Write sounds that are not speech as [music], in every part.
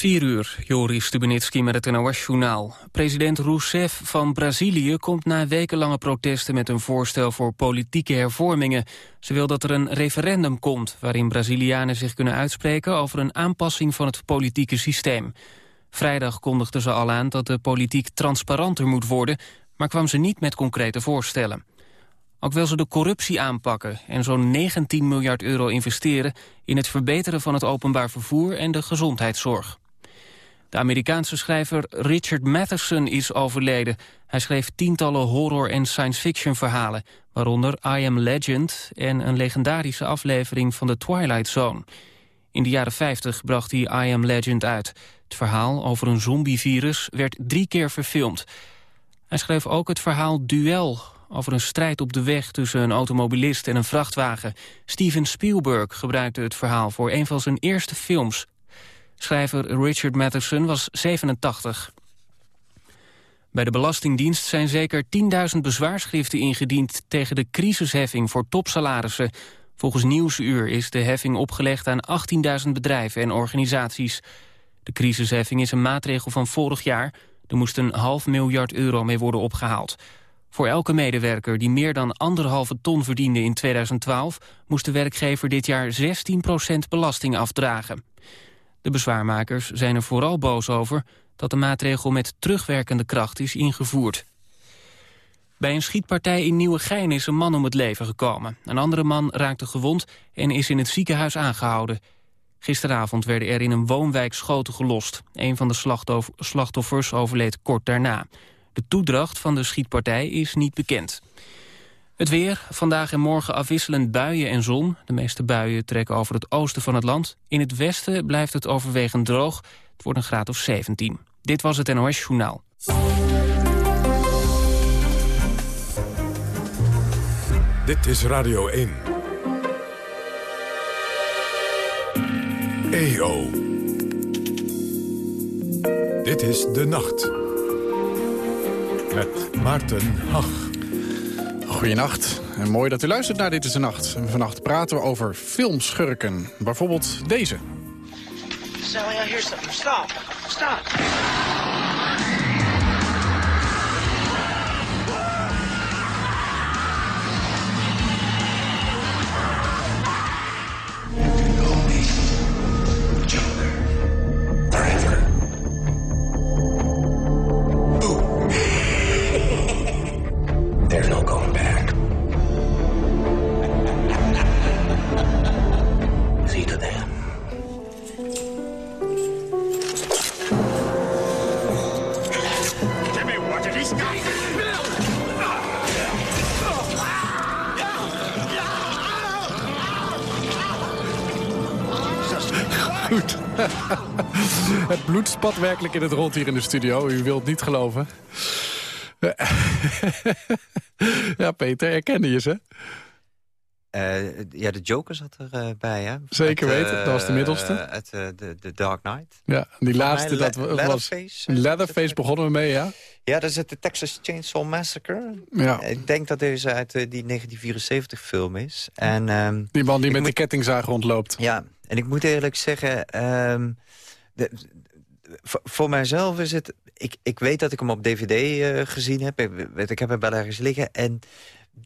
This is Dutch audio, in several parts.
4 uur, Joris Stubenitski met het NOS-journaal. President Rousseff van Brazilië komt na wekenlange protesten... met een voorstel voor politieke hervormingen. Ze wil dat er een referendum komt... waarin Brazilianen zich kunnen uitspreken... over een aanpassing van het politieke systeem. Vrijdag kondigde ze al aan dat de politiek transparanter moet worden... maar kwam ze niet met concrete voorstellen. Ook wil ze de corruptie aanpakken en zo'n 19 miljard euro investeren... in het verbeteren van het openbaar vervoer en de gezondheidszorg. De Amerikaanse schrijver Richard Matheson is overleden. Hij schreef tientallen horror- en science-fiction verhalen... waaronder I Am Legend en een legendarische aflevering van The Twilight Zone. In de jaren 50 bracht hij I Am Legend uit. Het verhaal over een zombievirus werd drie keer verfilmd. Hij schreef ook het verhaal Duel over een strijd op de weg tussen een automobilist en een vrachtwagen. Steven Spielberg gebruikte het verhaal voor een van zijn eerste films. Schrijver Richard Matheson was 87. Bij de Belastingdienst zijn zeker 10.000 bezwaarschriften ingediend... tegen de crisisheffing voor topsalarissen. Volgens Nieuwsuur is de heffing opgelegd aan 18.000 bedrijven en organisaties. De crisisheffing is een maatregel van vorig jaar. Er moest een half miljard euro mee worden opgehaald. Voor elke medewerker die meer dan anderhalve ton verdiende in 2012... moest de werkgever dit jaar 16% belasting afdragen. De bezwaarmakers zijn er vooral boos over dat de maatregel met terugwerkende kracht is ingevoerd. Bij een schietpartij in Nieuwegein is een man om het leven gekomen. Een andere man raakte gewond en is in het ziekenhuis aangehouden. Gisteravond werden er in een woonwijk schoten gelost. Een van de slachtoffers overleed kort daarna. De toedracht van de schietpartij is niet bekend. Het weer, vandaag en morgen afwisselend buien en zon. De meeste buien trekken over het oosten van het land. In het westen blijft het overwegend droog. Het wordt een graad of 17. Dit was het NOS Journaal. Dit is Radio 1. EO. Dit is De Nacht. Met Maarten Hach. Goedenacht en mooi dat u luistert naar Dit is de Nacht. Vannacht praten we over filmschurken. Bijvoorbeeld deze. Sally, hear something. Stop. Stop. Spat werkelijk in het rond hier in de studio. U wilt niet geloven. [laughs] ja, Peter, herkende je ze? Uh, ja, de Joker zat erbij, bij, hè? Zeker weten, dat was de middelste. Uh, de, de Dark Knight. Ja, die laatste, dat was... Leatherface. Leatherface begonnen we mee, ja. Ja, dat is het de Texas Chainsaw Massacre. Ja. Ik denk dat deze uit die 1974 film is. En, um, die man die met de kettingzaag rondloopt. Ja, en ik moet eerlijk zeggen... Um, de, voor mijzelf is het... Ik, ik weet dat ik hem op dvd uh, gezien heb. Ik, ik heb hem wel ergens liggen. En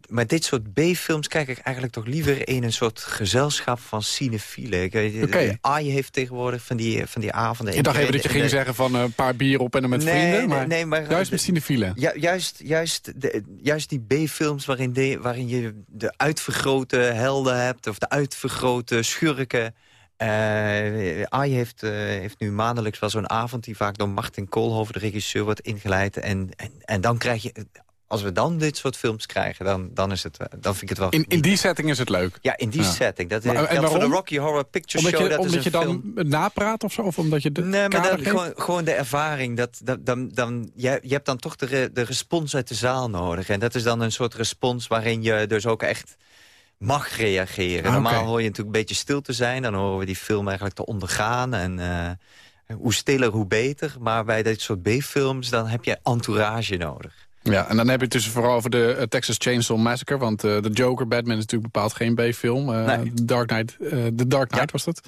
maar dit soort B-films kijk ik eigenlijk toch liever in een soort gezelschap van cinefielen. Okay. AI heeft tegenwoordig van die, van die avonden. Ik dacht even dat je ging zeggen van een paar bier op en dan met vrienden. Maar, nee, maar juist met cinefielen. Juist, juist, de, juist die B-films waarin, de, waarin je de uitvergrote helden hebt... of de uitvergrote schurken... Uh, AI heeft, uh, heeft nu maandelijks wel zo'n avond... die vaak door Martin Koolhoven, de regisseur, wordt ingeleid. En, en, en dan krijg je als we dan dit soort films krijgen, dan, dan, is het, eh, dan vind ik het wel... In, in die setting is het leuk? Ja, in die setting. Dat maar, en voor de Rocky Horror Picture omdat Show. Je, dat omdat je dan napraat of zo? Of omdat je de nee, maar dan, gewoon, gewoon, de ervaring. Dat, dat, dan, dan, je, je hebt dan toch de, de respons uit de zaal nodig. En dat is dan een soort respons waarin je dus ook echt mag reageren. Normaal hoor je natuurlijk een beetje stil te zijn. Dan horen we die film eigenlijk te ondergaan. En uh, hoe stiller, hoe beter. Maar bij dit soort B-films, dan heb je entourage nodig. Ja, en dan heb je het dus vooral over de uh, Texas Chainsaw Massacre. Want uh, de Joker, Batman is natuurlijk bepaald geen B-film. Nee. Dark Knight, The Dark Knight was dat.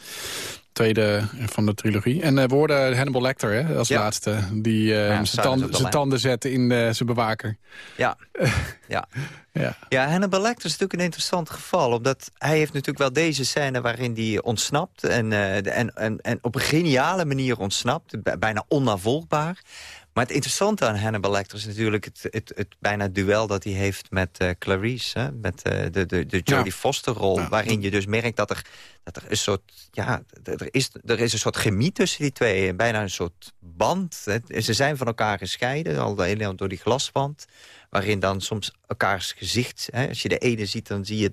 tweede van de trilogie. En uh, we hoorden Hannibal Lecter hè, als laatste. Die uh, ja, zijn tanden, tanden zette in uh, zijn bewaker. Ja. [laughs] ja. Ja. ja, Hannibal Lecter is natuurlijk een interessant geval. Omdat hij heeft natuurlijk wel deze scène waarin hij ontsnapt. En, en, en, en op een geniale manier ontsnapt. Bijna onnavolgbaar. Maar het interessante aan Hannibal Lecter is natuurlijk het, het, het bijna duel dat hij heeft met uh, Clarice. Hè? Met uh, de, de, de Jodie Foster rol. Waarin je dus merkt dat er, dat er een soort... Ja, er is, er is een soort chemie tussen die twee. Bijna een soort band. Hè? Ze zijn van elkaar gescheiden. Al door die glaswand. Waarin dan soms elkaars gezicht... Hè? Als je de ene ziet, dan zie je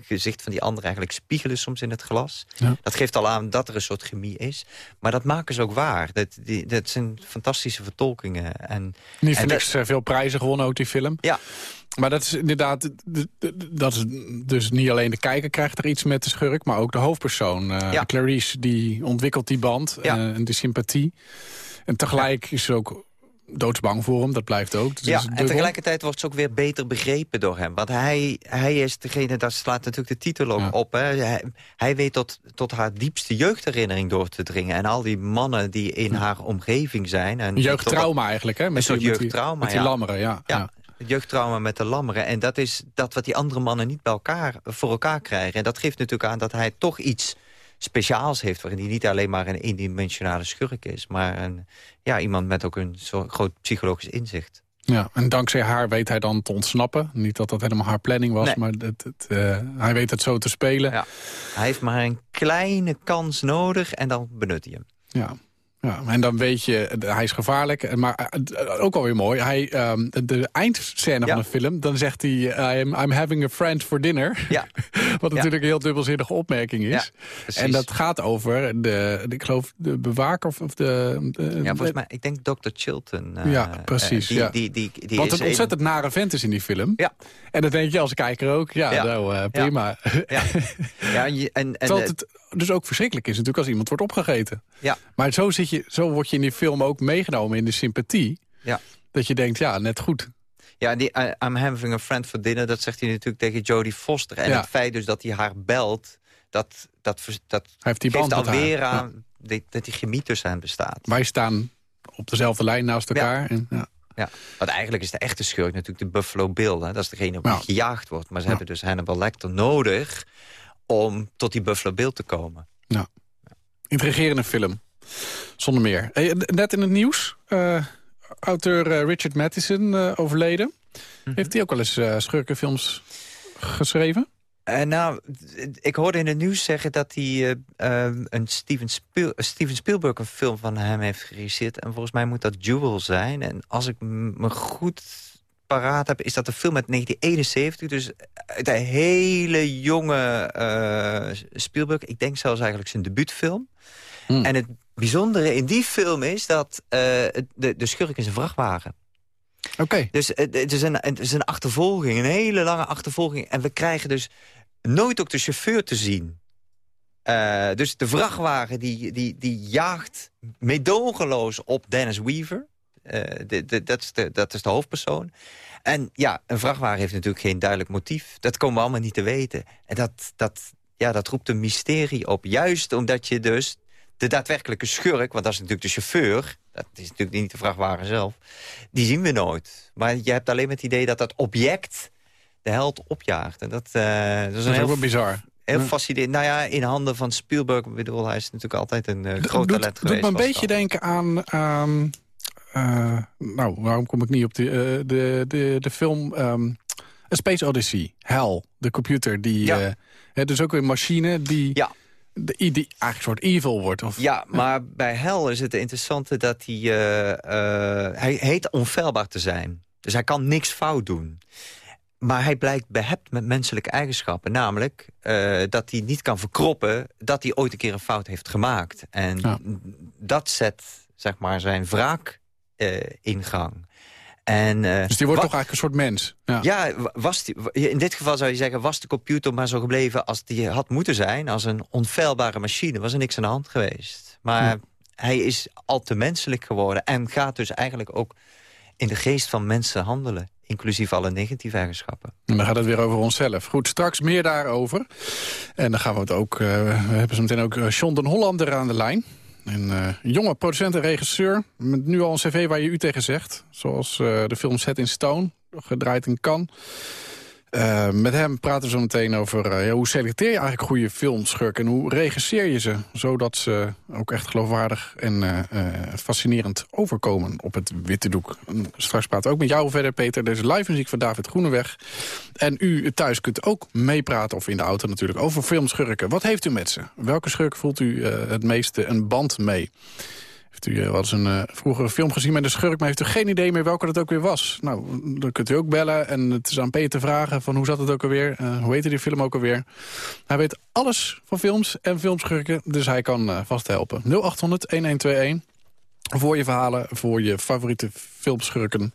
gezicht van die ander eigenlijk spiegelen soms in het glas. Dat geeft al aan dat er een soort chemie is. Maar dat maken ze ook waar. Dat, die, dat zijn fantastische vertolkingen. En, Niet voor niks dat... veel prijzen gewonnen ook, die film. Ja. Maar dat is inderdaad, dat is dus niet alleen de kijker krijgt er iets met de schurk... maar ook de hoofdpersoon, uh, Clarice, die ontwikkelt die band ja. uh, en de sympathie. En tegelijk is ze ook doodsbang voor hem, dat blijft ook. Dus ja, en tegelijkertijd wordt ze ook weer beter begrepen door hem. Want hij, hij is degene, daar slaat natuurlijk de titel ook op. Hè. Hij, hij, weet tot, tot haar diepste jeugdherinnering door te dringen. En al die mannen die in haar omgeving zijn. En jeugdtrauma eigenlijk, hè? Met een soort jeugdtrauma, Met die lammeren, ja. ja. Jeugdtrauma met de lammeren. En dat is dat wat die andere mannen niet bij elkaar, voor elkaar krijgen. En dat geeft natuurlijk aan dat hij toch iets speciaals heeft... waarin hij niet alleen maar een eendimensionale schurk is... maar een, ja, iemand met ook een zo groot psychologisch inzicht. Ja, en dankzij haar weet hij dan te ontsnappen. Niet dat dat helemaal haar planning was, maar het, het, uh, hij weet het zo te spelen. Ja. Hij heeft maar een kleine kans nodig en dan benut hij hem. Ja. Ja, en dan weet je, hij is gevaarlijk. Maar eh, ook alweer mooi, hij, um, de eindscène van de film... dan zegt hij, I'm, I'm having a friend for dinner. Ja. [laughs] Wat natuurlijk een heel dubbelzinnige opmerking is. Ja, en dat gaat over, de, ik geloof, de bewaker of de... ja, volgens mij, ik denk Dr. Chilton. Uh, ja, precies. Uh, die, die, Wat een ontzettend nare vent is in die film. Ja. En dat denk je als kijker ook, ja, nou, uh, prima. Ja. [laughs] ja. en, en, en het dus ook verschrikkelijk is natuurlijk als iemand wordt opgegeten. Ja. Maar zo, zit je, zo word je in die film ook meegenomen in de sympathie. Ja. Dat je denkt, ja, net goed. Ja, die I'm having a friend for dinner, dat zegt hij natuurlijk tegen Jodie Foster. En het feit dus dat hij haar belt, dat, dat, dat heeft die band alweer aan ja. dat die chemie tussen hen bestaat. Wij staan op dezelfde lijn naast elkaar. Ja. En, ja. Ja, want eigenlijk is de echte schurk natuurlijk de Buffalo Bill. Hè? Dat is degene op wie gejaagd wordt. Maar ze hebben dus Hannibal Lecter nodig om tot die Buffalo Bill te komen. Ja. Intrigerende film. Zonder meer. Net in het nieuws. Uh, auteur uh, Richard Matheson uh, overleden. Mhm. Heeft hij ook wel eens schurkenfilms geschreven? nou, ik hoorde in het nieuws zeggen dat hij een Steven, Spiel Steven Spielberg een film van hem heeft geregisseerd. En volgens mij moet dat Jewel zijn. En als ik me goed paraat heb, is dat een film uit 1971. Dus de hele jonge uh, Spielberg. Ik denk zelfs eigenlijk zijn debuutfilm. Hmm. En het bijzondere in die film is dat uh, de, de schurk is een vrachtwagen. Oké. Dus het is, een, het is een achtervolging, een hele lange achtervolging. En we krijgen dus nooit ook de chauffeur te zien. Uh, dus de vrachtwagen die, die, die jaagt meedogenloos op Dennis Weaver. De, de, dat, is de, dat is de hoofdpersoon. En ja, een vrachtwagen heeft natuurlijk geen duidelijk motief. Dat komen we allemaal niet te weten. En dat, dat, ja, dat roept een mysterie op. Juist omdat je dus de daadwerkelijke schurk... want dat is natuurlijk de chauffeur... dat is natuurlijk niet de vrachtwagen zelf... die zien we nooit. Maar je hebt alleen het idee dat dat object de held opjaagt. En dat, uh, dat is, een heel, wel bizar. Heel fascinerend. Nou ja, in handen van Spielberg... Bedoel, hij is natuurlijk altijd een uh, groot talent doet, geweest. Doet me een beetje denken aan... Uh, nou, waarom kom ik niet op de, uh, de, de, de film... Um, A Space Odyssey, Hell, de computer. Die, ja. uh, dus ook een machine die, ja. die, die eigenlijk een soort evil wordt. Of, ja, maar bij Hell is het interessante dat hij... hij heet onfeilbaar te zijn. Dus hij kan niks fout doen. Maar hij blijkt behept met menselijke eigenschappen. Namelijk uh, dat hij niet kan verkroppen dat hij ooit een keer een fout heeft gemaakt. En ja. dat zet zeg maar, zijn wraak ingang. En, uh, dus die wordt toch eigenlijk een soort mens? Ja, ja was die, in dit geval zou je zeggen... was de computer maar zo gebleven als die had moeten zijn... als een onfeilbare machine, was er niks aan de hand geweest. Maar ja. hij is al te menselijk geworden... en gaat dus eigenlijk ook in de geest van mensen handelen inclusief alle negatieve eigenschappen. En dan gaat het weer over onszelf. Goed, straks meer daarover. En dan gaan we het ook... we hebben zo meteen ook John den Hollander aan de lijn. Een jonge producent en regisseur. Met nu al een cv waar je u tegen zegt. Zoals de film Set in Stone, gedraaid in Cannes. Uh, met hem praten we zo meteen over uh, hoe selecteer je eigenlijk goede filmschurken... en hoe regisseer je ze, zodat ze ook echt geloofwaardig en uh, fascinerend overkomen op het witte doek. Straks praten we ook met jou verder, Peter. Deze live muziek van David Groeneweg. En u thuis kunt ook meepraten, of in de auto natuurlijk, over filmschurken. Wat heeft u met ze? Welke schurk voelt u het meeste een band mee? Heeft u wel eens een uh, vroegere film gezien met een schurk... maar heeft u geen idee meer welke dat ook weer was? Nou, dan kunt u ook bellen en het is aan Peter vragen... van hoe zat het ook alweer, uh, hoe heette die film ook alweer. Hij weet alles van films en filmschurken, dus hij kan uh, vast helpen. 0800-1121 voor je verhalen, voor je favoriete filmschurken.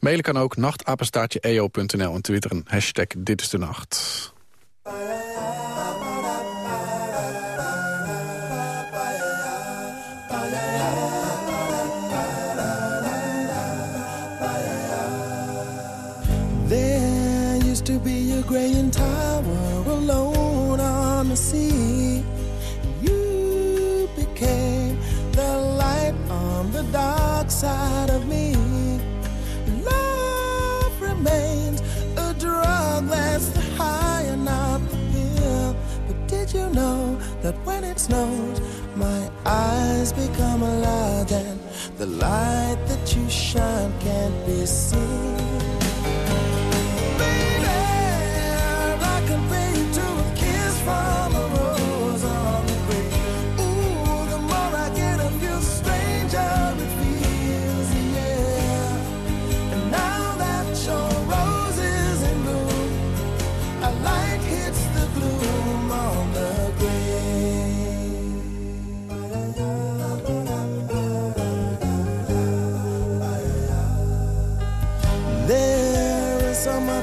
Mailen kan ook nachtapenstaartje.eo.nl en twitteren hashtag Dit is de Nacht. Dark side of me. Love remains a drug that's the high and not the pill. But did you know that when it snows, my eyes become alive and the light that you shine can't be seen?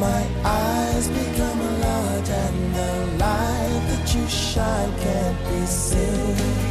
my eyes become large and the light that you shine can't be seen?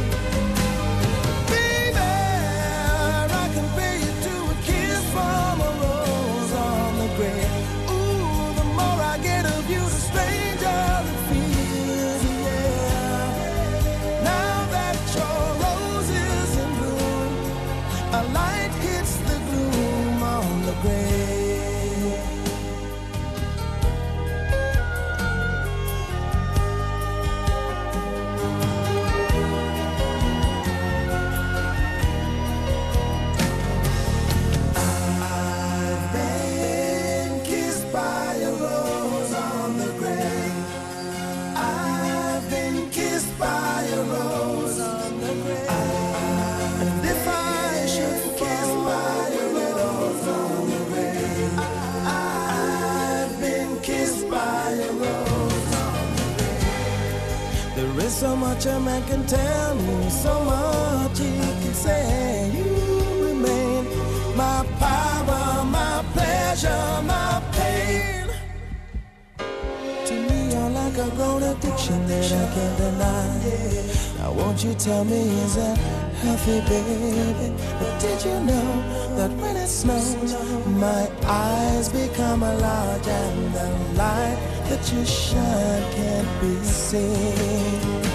Tell me, is that healthy, baby? But did you know that when it snows, my eyes become a large and the light that you shine can't be seen?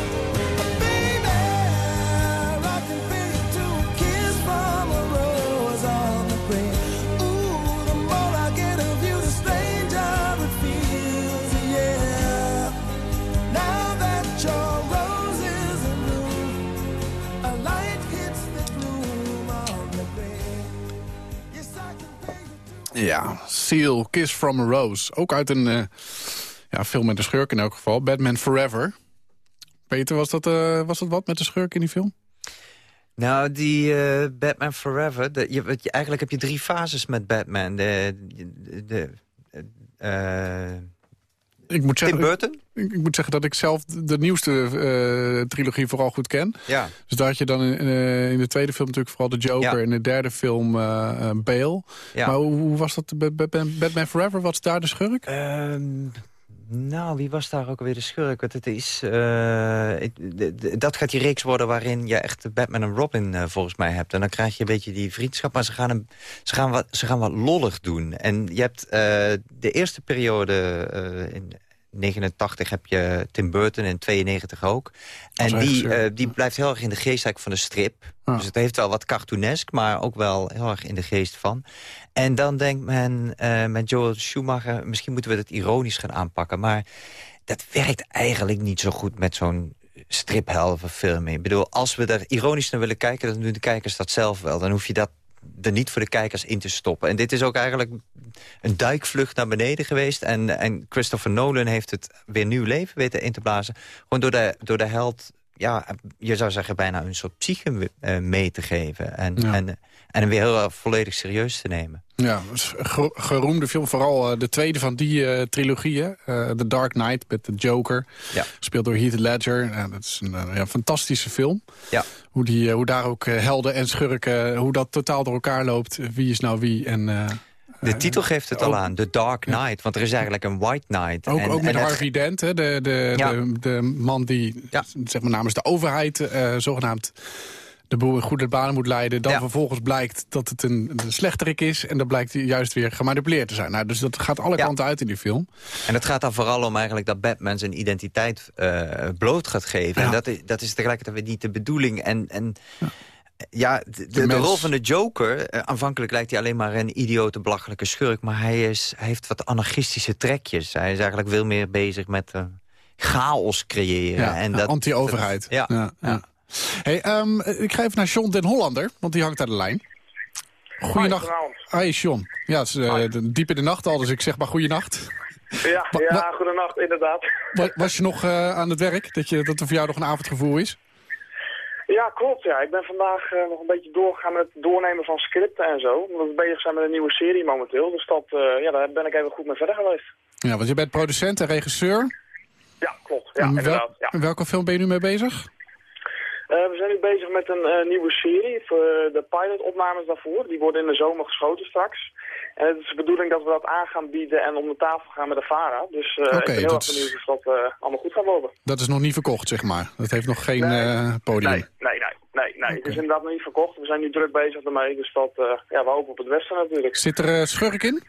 Ja, Seal, Kiss from a Rose. Ook uit een uh, ja, film met de schurk in elk geval. Batman Forever. Peter, was dat, uh, was dat wat met de schurk in die film? Nou, die uh, Batman Forever... De, je, eigenlijk heb je drie fases met Batman. De, de, ik moet zeggen, Tim Burton? Ik, moet zeggen dat ik zelf de nieuwste uh, trilogie vooral goed ken. Ja. Dus daar had je dan in, in de tweede film natuurlijk vooral de Joker... en in de derde film Bale. Ja. Maar hoe, hoe, was dat Batman Forever? Wat is daar de schurk? Ehm, nou, wie was daar ook alweer de schurk? Want het is, uh, dat gaat die reeks worden waarin je echt Batman en Robin uh, volgens mij hebt. En dan krijg je een beetje die vriendschap, maar ze gaan, hem, ze gaan, wat, ze gaan wat lollig doen. En je hebt uh, de eerste periode in 89 heb je Tim Burton en 92 ook. En die, die blijft heel erg in de geest van de strip. Dus het heeft wel wat cartoonesk, maar ook wel heel erg in de geest van. En dan denkt men uh, met Joel Schumacher... misschien moeten we het ironisch gaan aanpakken. Maar dat werkt eigenlijk niet zo goed met zo'n stripheldenfilm. Ik bedoel, als we er ironisch naar willen kijken... dan doen de kijkers dat zelf wel. Dan hoef je dat er niet voor de kijkers in te stoppen. En dit is ook eigenlijk een duikvlucht naar beneden geweest. En, en Christopher Nolan heeft het weer nieuw leven weten in te blazen. Gewoon door de, door de held ja, je zou zeggen bijna een soort psyche uh, mee te geven. En, en, en hem weer heel volledig serieus te nemen. Ja, geroemde film. Vooral uh, de tweede van die uh, trilogieën. The Dark Knight met de Joker. Ja. Gespeeld door Heath Ledger. dat is een ja, fantastische film. Ja. Hoe, die, hoe daar ook helden en schurken... hoe dat totaal door elkaar loopt. Wie is nou wie en... De titel geeft het al aan, The Dark Knight. Want er is eigenlijk een White Knight. Ook, en, ook met Harvey Dent, hè, de, de, de, de, man die zeg maar, namens de overheid... Uh, zogenaamd de boel in goede banen moet leiden. Dan vervolgens blijkt dat het een, een slechterik is. En dan blijkt hij juist weer gemanipuleerd te zijn. Nou, dus dat gaat alle kanten uit in die film. En het gaat dan vooral om eigenlijk dat Batman zijn identiteit uh, bloot gaat geven. En dat is, dat is tegelijkertijd niet de bedoeling. En, en ja, de, de, rol van de Joker, uh, aanvankelijk lijkt hij alleen maar een idiote, belachelijke schurk... maar hij, is, hij heeft wat anarchistische trekjes. Hij is eigenlijk veel meer bezig met uh, chaos creëren. Ja, en dat, anti-overheid. Ja, ja, ja. Hey, um, ik ga even naar John den Hollander, want die hangt aan de lijn. Goedenacht. Hi, John. Ja, het is uh, diep in de nacht al, dus ik zeg maar goeienacht. Ja, ja goedenacht, inderdaad. Was je nog aan het werk, dat, je, dat er voor jou nog een avondgevoel is? Ja, klopt. Ja. Ik ben vandaag uh, nog een beetje doorgegaan met het doornemen van scripten en zo. Omdat we bezig zijn met een nieuwe serie momenteel. Dus dat, uh, ja, daar ben ik even goed mee verder geweest. Ja, want je bent producent en regisseur. Ja, klopt. Ja, inderdaad. Ja. welke film ben je nu mee bezig? Uh, we zijn nu bezig met een nieuwe serie. Voor de pilotopnames daarvoor. Die worden in de zomer geschoten straks. En het is de bedoeling dat we dat aan gaan bieden en om de tafel gaan met de VARA. Dus uh, ik ben heel erg benieuwd of dat uh, allemaal goed gaat lopen. Dat is nog niet verkocht, zeg maar? Dat heeft nog geen nee, uh, podium? Nee, nee, nee. nee, nee. Het is inderdaad nog niet verkocht. We zijn nu druk bezig ermee, dus dat, ja, we hopen op het westen natuurlijk. Zit er schurk in?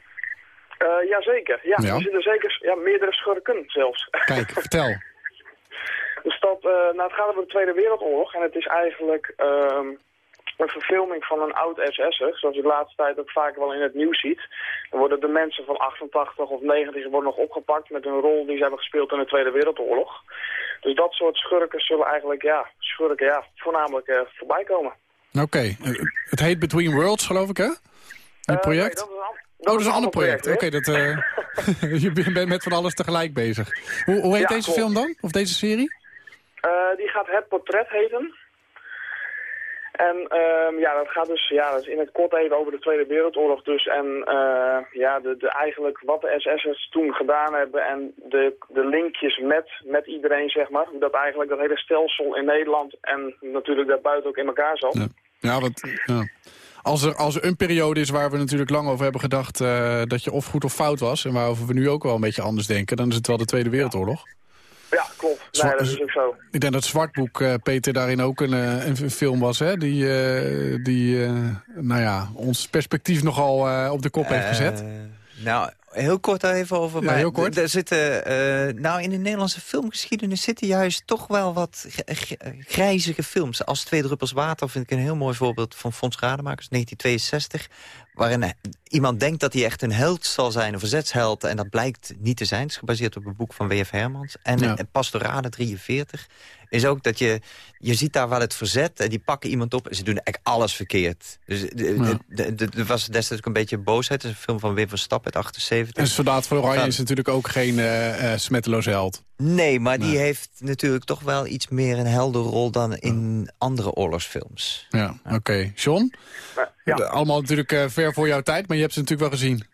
Jazeker, ja. ja. Er zitten zeker ja, meerdere schurken zelfs. Kijk, [laughs] vertel. Dus dat, nou, het gaat over de Tweede Wereldoorlog en het is eigenlijk... Uh, een verfilming van een oud SS'er, zoals je de laatste tijd ook vaak wel in het nieuws ziet. Dan worden de mensen van 88 of 90 worden nog opgepakt met een rol die ze hebben gespeeld in de Tweede Wereldoorlog. Dus dat soort schurken zullen eigenlijk, ja, schurken, ja, voornamelijk uh, voorbij komen. Oké, eh, het heet Between Worlds, geloof ik, hè? Het project? Uh, nee, dat een, oh, dat is een ander project. project. Oké, dat uh, [laughs] je bent met van alles tegelijk bezig. Hoe, hoe heet deze film dan? Of deze serie? die gaat Het Portret heten. En um, ja, dat gaat dus ja, dat is in het kort even over de Tweede Wereldoorlog dus. En uh, ja, de, de, eigenlijk wat de SS'ers toen gedaan hebben en de, de linkjes met, met iedereen, zeg maar. Dat eigenlijk dat hele stelsel in Nederland en natuurlijk daarbuiten ook in elkaar zat. Ja, want... Ja. Als er, als er een periode is waar we natuurlijk lang over hebben gedacht... Uh, dat je of goed of fout was... en waarover we nu ook wel een beetje anders denken... dan is het wel de Tweede Wereldoorlog. Ja. Nee, dat is ook zo. Ik denk dat Zwartboek, uh, Peter, daarin ook een, uh, een film was, hè? Die, uh, die nou ja, ons perspectief nogal op de kop heeft gezet. Nou, heel kort even over. Ja, heel kort. Er zitten, nou, in de Nederlandse filmgeschiedenis zitten juist toch wel wat grijzige films. Als Twee Druppels Water vind ik een heel mooi voorbeeld van Fons Rademakers, 1962 waarin iemand denkt dat hij echt een held zal zijn, een verzetsheld... en dat blijkt niet te zijn. Het is gebaseerd op een boek van W.F. Hermans. En, ja. Pastorade 43 is ook dat je... je ziet daar wel het verzet en die pakken iemand op... en ze doen eigenlijk alles verkeerd. Dus er was destijds ook een beetje boosheid. Het is een film van Wim van Stap uit 78. En Soldaat van Oranje is natuurlijk ook geen uh, uh, smetteloze held. Nee, maar die heeft natuurlijk toch wel iets meer een helder rol... dan in andere oorlogsfilms. Ja, oké. Okay. John? Ja. Allemaal natuurlijk uh, ver voor jouw tijd, maar je hebt ze natuurlijk wel gezien.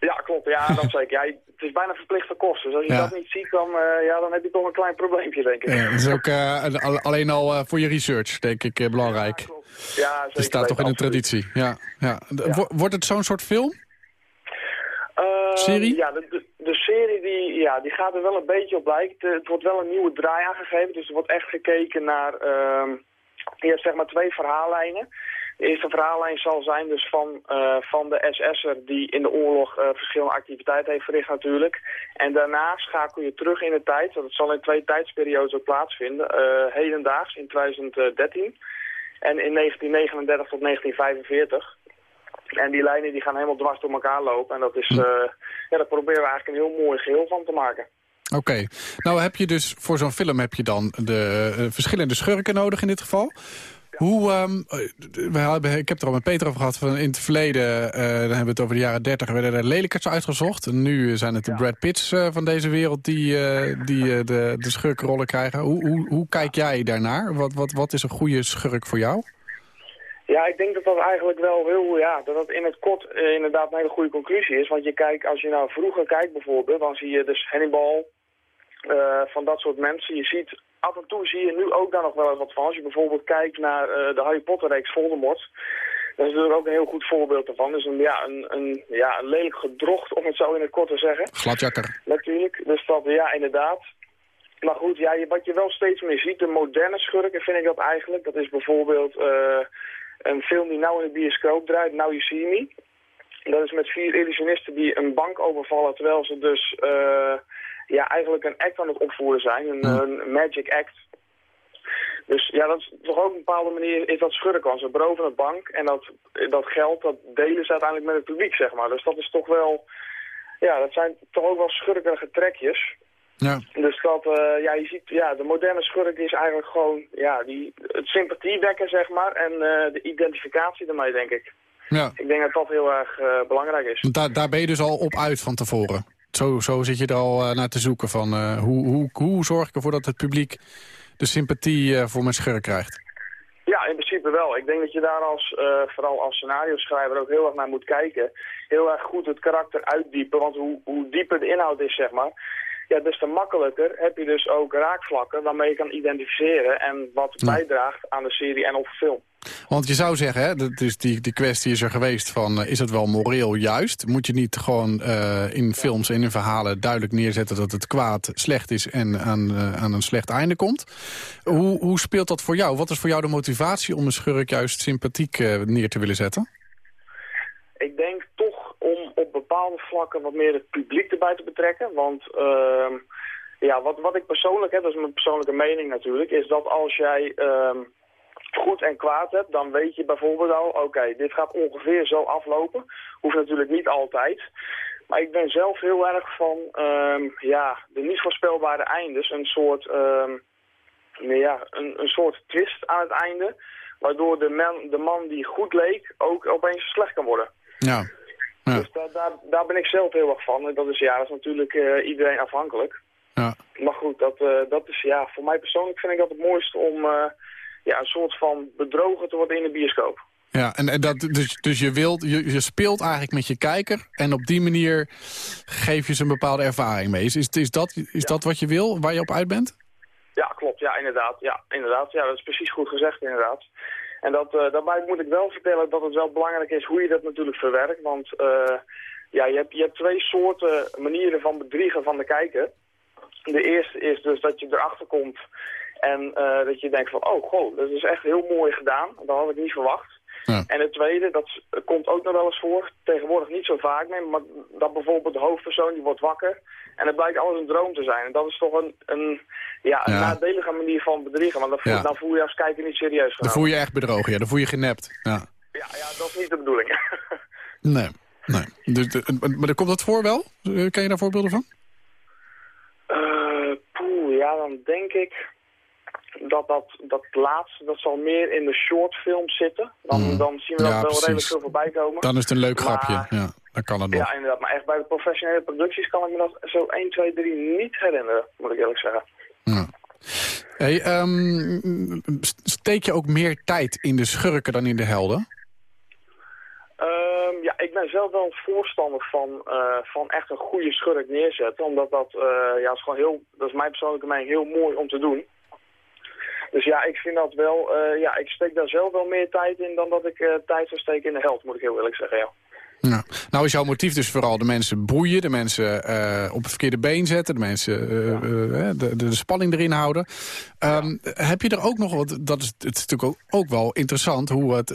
Ja, klopt. Ja, dat [laughs] zeker. Ja, het is bijna verplichte kosten. Dus als je dat niet ziet, dan, ja, dan heb je toch een klein probleempje, denk ik. Ja, dat is ook alleen al voor je research, denk ik, belangrijk. Ja, ja zeker. Het staat toch in de traditie. Ja, ja. Wordt het zo'n soort film? Ehm, serie? Ja, de, de, serie die, ja, die gaat er wel een beetje op lijken. Het, wordt wel een nieuwe draai aangegeven. Dus er wordt echt gekeken naar... Uh, je hebt zeg maar twee verhaallijnen. De eerste verhaallijn zal zijn dus van, uh, van de SS'er die in de oorlog uh, verschillende activiteiten heeft verricht natuurlijk. En daarna schakel je terug in de tijd, want het zal in twee tijdsperiodes ook plaatsvinden. Uh, hedendaags in 2013 en in 1939 tot 1945. En die lijnen die gaan helemaal dwars door elkaar lopen. En dat is, uh, ja, daar proberen we eigenlijk een heel mooi geheel van te maken. Oké. Nou heb je dus voor zo'n film heb je dan de verschillende schurken nodig in dit geval. Hoe, um, we hebben, ik heb er al met Peter over gehad. Van in het verleden, uh, dan hebben we het over de jaren 30, werden er lelijkerts uitgezocht. En nu zijn het de Brad Pitts uh, van deze wereld die, uh, die de, de schurkenrollen krijgen. Hoe, hoe, hoe kijk jij daarnaar? Wat, wat, wat is een goede schurk voor jou? Ja, ik denk dat dat eigenlijk wel heel, ja, dat dat in het kort inderdaad een hele goede conclusie is. Want je kijkt, als je nou vroeger kijkt bijvoorbeeld, dan zie je dus Hannibal, uh, van dat soort mensen. Je ziet, af en toe zie je nu ook daar nog wel eens wat van. Als je bijvoorbeeld kijkt naar uh, de Harry Potter reeks Voldemort, dat is natuurlijk ook een heel goed voorbeeld ervan. Dus een, ja, een, een, ja, een lelijk gedrocht, om het zo in het kort te zeggen. Gladjakker. Natuurlijk, dus dat, ja, inderdaad. Maar goed, ja, wat je wel steeds meer ziet, de moderne schurken vind ik dat eigenlijk. Dat is bijvoorbeeld... Uh, een film die nou in de bioscoop draait, Now You See Me. Dat is met vier illusionisten die een bank overvallen... terwijl ze dus uh, ja, eigenlijk een act aan het opvoeren zijn. Een, een, magic act. Dus ja, dat is toch ook op een bepaalde manier is dat schurken. Ze beroven een bank en dat, dat geld dat delen ze uiteindelijk met het publiek, zeg maar. Dus dat is toch wel... Ja, dat zijn toch ook wel schurkerige trekjes. Ja. Dus dat, uh, ja, je ziet, ja, de moderne schurk is eigenlijk gewoon, ja, die, het sympathie wekken, zeg maar, en uh, de identificatie ermee, denk ik. Ja. Ik denk dat dat heel erg uh, belangrijk is. Daar, daar ben je dus al op uit van tevoren? Zo, zo zit je er al naar te zoeken van, hoe, hoe, hoe zorg ik ervoor dat het publiek de sympathie voor mijn schurk krijgt? Ja, in principe wel. Ik denk dat je daar als, vooral als scenario schrijver ook heel erg naar moet kijken. Heel erg goed het karakter uitdiepen, want hoe, hoe dieper de inhoud is, zeg maar ja, des te makkelijker heb je dus ook raakvlakken waarmee je kan identificeren en wat bijdraagt aan de serie en of film. Want je zou zeggen, hè, dat is die, die kwestie is er geweest van... Uh, is het wel moreel juist? Moet je niet gewoon uh, in films en in verhalen duidelijk neerzetten... dat het kwaad slecht is en aan, uh, aan een slecht einde komt? Hoe, hoe speelt dat voor jou? Wat is voor jou de motivatie om een schurk juist sympathiek neer te willen zetten? Ik denk toch om op bepaalde vlakken wat meer het publiek erbij te betrekken. Want uh, ja, wat, wat ik persoonlijk heb, dat is mijn persoonlijke mening natuurlijk, is dat als jij uh, goed en kwaad hebt, dan weet je bijvoorbeeld al, oké, dit gaat ongeveer zo aflopen. Hoeft natuurlijk niet altijd. Maar ik ben zelf heel erg van uh, ja, de niet voorspelbare eindes, een soort, ja, een, een soort twist aan het einde. Waardoor de man, de man die goed leek ook opeens slecht kan worden. Ja. Ja. Dus daar, daar, daar, ben ik zelf heel erg van. En dat is, ja, dat is natuurlijk uh, iedereen afhankelijk. Ja. Maar goed, dat, uh, dat is, ja, voor mij persoonlijk vind ik dat het mooiste om uh, ja, een soort van bedrogen te worden in de bioscoop. Ja, en, en dat, dus, dus je, wilt, je, je speelt eigenlijk met je kijker en op die manier geef je ze een bepaalde ervaring mee. Is, is, is, dat, is ja. dat wat je wil, waar je op uit bent? Ja, klopt. Ja, inderdaad. Ja, inderdaad. Ja, dat is precies goed gezegd, inderdaad. En dat, uh, daarbij moet ik wel vertellen dat het wel belangrijk is hoe je dat natuurlijk verwerkt. Want uh, ja, je, hebt, je hebt twee soorten manieren van bedriegen van de kijker. De eerste is dus dat je erachter komt en uh, dat je denkt van, oh goh, dat is echt heel mooi gedaan. Dat had ik niet verwacht. Ja. En het tweede, dat komt ook nog wel eens voor, tegenwoordig niet zo vaak meer, maar dat bijvoorbeeld de hoofdpersoon die wordt wakker en het blijkt alles een droom te zijn. En dat is toch een, een, ja, een ja. nadelige manier van bedriegen, want dan voel, Ja. dan voel je als kijker niet serieus Dan genomen. voel je echt bedrogen, ja. Dan voel je genept. Ja. Ja, ja, dat is niet de bedoeling. [laughs] Nee, nee. Dus, de- maar komt dat voor wel? Eh, Ken je daar voorbeelden van? Eh, poeh, ja, dan denk ik dat dat, dat laatste, dat zal meer in de shortfilms zitten. Dan, Mm. dan zien we dat Ja, wel precies. redelijk veel voorbij komen. Dan is het een leuk Maar- grapje. Ja, dan kan het nog. Ja, inderdaad. Maar echt bij de professionele producties kan ik me dat zo 1, 2, 3 niet herinneren, moet ik eerlijk zeggen. Ja. Hey, ehm, steek je ook meer tijd in de schurken dan in de helden? Ehm, ja, ik ben zelf wel een voorstander van, van echt een goede schurk neerzetten. Omdat dat, ja, is gewoon heel, dat is mijn persoonlijke mening heel mooi om te doen. Dus ja, ik vind dat wel, ja, ik steek daar zelf wel meer tijd in dan dat ik tijd zou steken in de held, moet ik heel eerlijk zeggen, ja. Ja. Nou is jouw motief dus vooral de mensen boeien, de mensen uh, op het verkeerde been zetten, de mensen uh, de, de, spanning erin houden. Um, Heb je er ook nog wat, dat is, het is natuurlijk ook, ook wel interessant hoe het,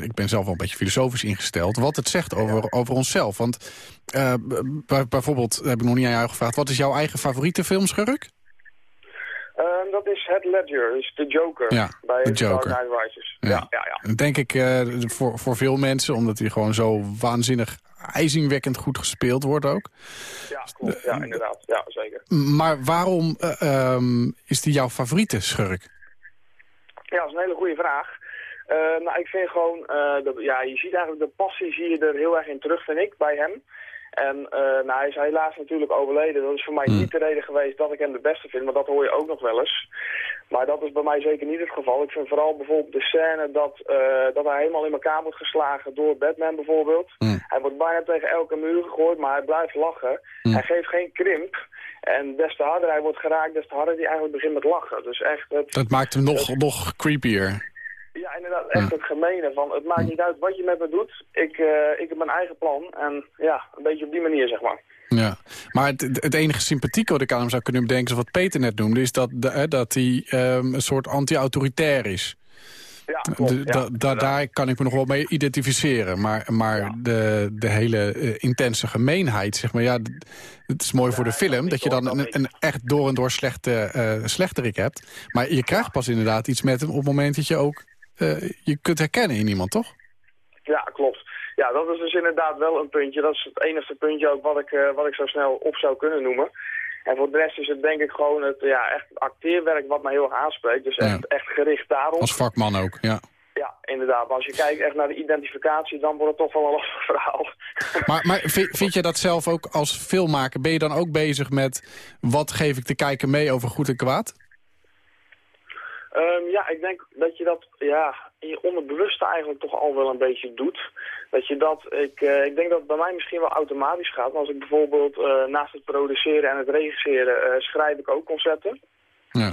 ik ben zelf wel een beetje filosofisch ingesteld, wat het zegt over, over onszelf. Want bijvoorbeeld, heb ik nog niet aan jou gevraagd, wat is jouw eigen favoriete filmschurk? Ehm, dat is Head Ledger, dus de Joker ja, bij de Joker. Dark Knight Rises. Ja. Ja, ja, ja. denk ik uh, voor, voor veel mensen, omdat hij gewoon zo waanzinnig ijzingwekkend goed gespeeld wordt ook. Ja, klopt. Ja, inderdaad. Ja, zeker. Maar waarom uh, um, is die jouw favoriete schurk? Ja, dat is een hele goede vraag. Uh, nou, ik vind gewoon, dat, ja, je ziet eigenlijk de passie zie je er heel erg in terug, vind ik, bij hem. En uh, nou, hij is helaas natuurlijk overleden. Dat is voor mij hmm. niet de reden geweest dat ik hem de beste vind, maar dat hoor je ook nog wel eens. Maar dat is bij mij zeker niet het geval. Ik vind vooral bijvoorbeeld de scène dat, uh, dat hij helemaal in elkaar wordt geslagen door Batman bijvoorbeeld. Hmm. Hij wordt bijna tegen elke muur gegooid, maar hij blijft lachen. Hmm. Hij geeft geen krimp. En des te harder hij wordt geraakt, des te harder hij eigenlijk begint met lachen. Dus echt... Het, dat maakt hem nog, nog creepier. Ja, inderdaad, echt het gemene van het maakt niet uit wat je met me doet. Ik, uh, ik heb mijn eigen plan en ja, een beetje op die manier zeg maar. Ja, maar het, het enige sympathieke wat ik aan hem zou kunnen bedenken... is wat Peter net noemde, is dat, de, dat hij um, een soort anti-autoritair is. Ja, klopt, daar kan ik me nog wel mee identificeren. Maar, maar de, de hele uh, intense gemeenheid, zeg maar, ja, het is mooi voor de film... dat je dan een, een, echt door en door slechte uh, slechterik hebt. Maar je krijgt pas inderdaad iets met hem op het moment dat je ook je kunt herkennen in iemand, toch? Ja, klopt. Ja, dat is dus inderdaad wel een puntje. Dat is het enige puntje ook wat ik, uh, wat ik zo snel op zou kunnen noemen. En voor de rest is het denk ik gewoon het ja, echt acteerwerk wat mij heel erg aanspreekt. Dus echt, echt gericht daarop. Als vakman ook, ja. Ja, inderdaad. Maar als je kijkt echt naar de identificatie, dan wordt het toch wel een lastig [laughs] verhaal. Maar, maar vind je dat zelf ook als filmmaker? Ben je dan ook bezig met wat geef ik te kijken mee over goed en kwaad? Um, ja, ik denk dat je dat ja, in je onderbewuste eigenlijk toch al wel een beetje doet. Dat je dat, ik, uh, ik denk dat het bij mij misschien wel automatisch gaat. als ik bijvoorbeeld uh, naast het produceren en het regisseren uh, schrijf ik ook concepten. Ja.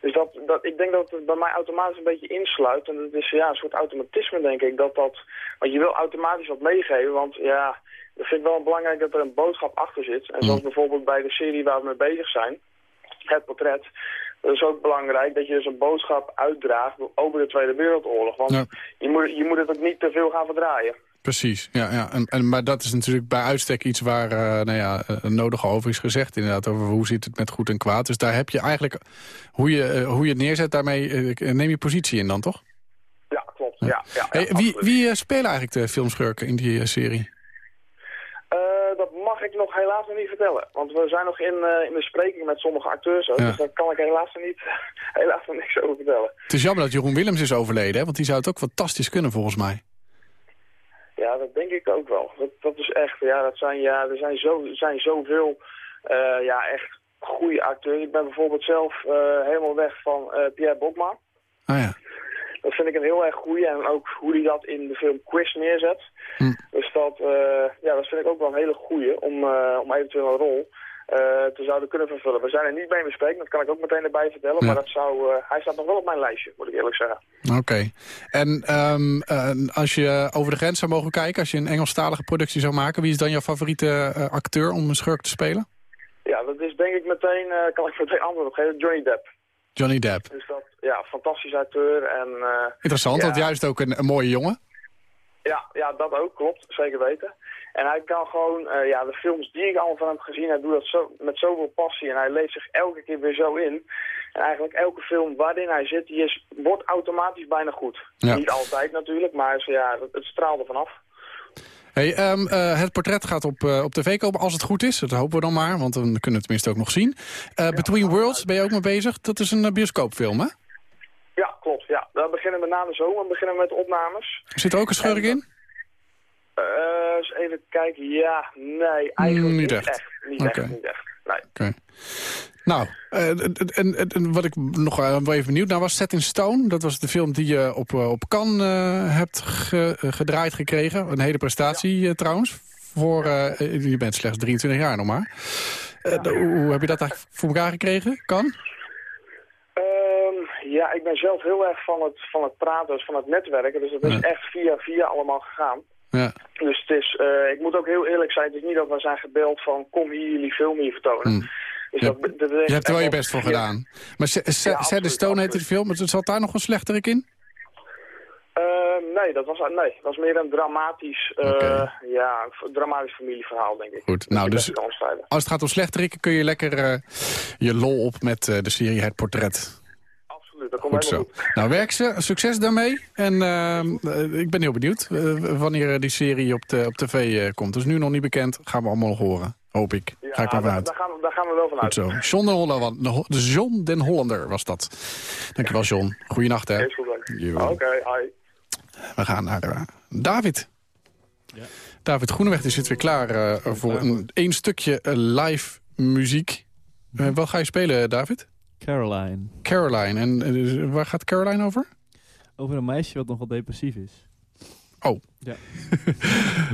Dus dat, dat, ik denk dat het bij mij automatisch een beetje insluit. En het is ja, een soort automatisme, denk ik. Dat dat, want je wil automatisch wat meegeven, want ja, dat vind ik wel belangrijk dat er een boodschap achter zit. En zoals bijvoorbeeld bij de serie waar we mee bezig zijn, het portret dat is ook belangrijk dat je dus een boodschap uitdraagt over de Tweede Wereldoorlog. Want je, moet, je moet het ook niet te veel gaan verdraaien. Precies, ja, ja. En, en, maar dat is natuurlijk bij uitstek iets waar uh, nou ja, nodig over is gezegd. Inderdaad, over hoe zit het met goed en kwaad. Dus daar heb je eigenlijk, hoe je, uh, hoe je het neerzet, daarmee uh, neem je positie in dan, toch? Ja, klopt. Ja. Ja, hey, wie wie spelen eigenlijk de filmschurken in die serie? Ik nog helaas nog niet vertellen. Want we zijn nog in, uh, in bespreking met sommige acteurs ook. Dus daar kan ik helaas nog, niet, [laughs] helaas nog niks over vertellen. Het is jammer dat Jeroen Willems is overleden, hè? want die zou het ook fantastisch kunnen volgens mij. Ja, dat denk ik ook wel. Dat, dat is echt, ja, dat zijn, ja, er zijn, zo, zijn zoveel, uh, ja, echt goede acteurs. Ik ben bijvoorbeeld zelf uh, helemaal weg van Pierre Bokma. Ah ja. Dat vind ik een heel erg goede. En ook hoe hij dat in de film Quiz neerzet. Hm. Dus dat, uh, ja, dat vind ik ook wel een hele goede om, uh, om eventueel een rol uh, te zouden kunnen vervullen. We zijn er niet bij bespreken, dat kan ik ook meteen erbij vertellen. Maar dat zou, hij staat nog wel op mijn lijstje, moet ik eerlijk zeggen. Oké. En um, als je over de grens zou mogen kijken, als je een Engelstalige productie zou maken... wie is dan jouw favoriete acteur om een schurk te spelen? Ja, dat is denk ik meteen, kan ik meteen antwoord op geven, Johnny Depp. Johnny Depp. Dus dat, ja, fantastisch acteur. En, uh, Interessant, want juist ook een, een, mooie jongen. Ja, ja, dat ook, klopt. Zeker weten. En hij kan gewoon, uh, ja, de films die ik al van hem gezien heb, doet dat zo, met zoveel passie. En hij leeft zich elke keer weer zo in. En eigenlijk elke film waarin hij zit, die is, wordt automatisch bijna goed. Ja. Niet altijd natuurlijk, maar ja, het, het straalt er vanaf. Hey, um, uh, het portret gaat op, uh, op tv komen als het goed is. Dat hopen we dan maar, want dan kunnen we het tenminste ook nog zien. Uh, Between Worlds ben je ook mee bezig. Dat is een bioscoopfilm, hè? Ja, klopt. Ja. We beginnen we na de zomer we beginnen met de opnames. Zit er ook een schurk in? eens even kijken. Ja, nee, eigenlijk niet, echt. Niet, echt. niet echt. Nee. Okay. Nou, en, en, wat ik nog wel even benieuwd naar was Set in Stone. Dat was de film die je op, op Cannes hebt gedraaid gekregen. Een hele prestatie trouwens. Voor, je bent slechts 23 jaar nog maar. Hoe heb je dat eigenlijk voor elkaar gekregen? Kan? Ehm, ja, ik ben zelf heel erg van het, van het praten, dus van het netwerken. Dus dat is echt via via allemaal gegaan. Ja. Dus het is, uh, ik moet ook heel eerlijk zijn, het is niet dat we zijn gebeld van kom hier jullie film hier vertonen. Hmm. Dus je, dat, dat je hebt er wel je best voor gedaan. Maar Sad ja, Stone heette de film, maar zat daar nog een slechterik in? Uh, nee, dat was, nee, dat was meer een dramatisch, uh, ja, dramatisch familieverhaal, denk ik. Goed, nou dus als het gaat om slechterikken kun je lekker je lol op met de serie Het Portret absoluut. Dat komt goed zo. Goed. Nou, werk ze. Succes daarmee. En uh, ik ben heel benieuwd uh, wanneer die serie op, de, op tv uh, komt. Dus nu nog niet bekend. Gaan we allemaal nog horen. Hoop ik. Ja, Ga ik maar vanuit. Daar, gaan we, daar gaan we wel vanuit. Goed zo. John den, Hollander, John den Hollander was dat. Dankjewel, John. Goeienacht, hè. Oké, okay, hi. We gaan naar David. Ja. David Groeneweg die zit weer klaar voor een, een stukje live muziek. wat ga je spelen, David? Caroline. Caroline. En uh, waar gaat Caroline over? Over een meisje wat nogal depressief is. Oh. Ja.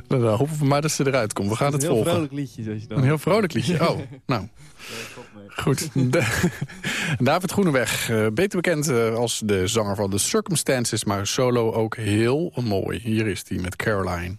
dan [laughs] hopen we maar dat ze eruit komt. We gaan het, volgen. Een heel vrolijk liedje. Zoals je dan een heel vrolijk liedje. [laughs] Oh, nou. Goed. [laughs] David Groeneweg, uh, beter bekend uh, als de zanger van The Circumstances... maar solo ook heel mooi. Hier is hij met Caroline.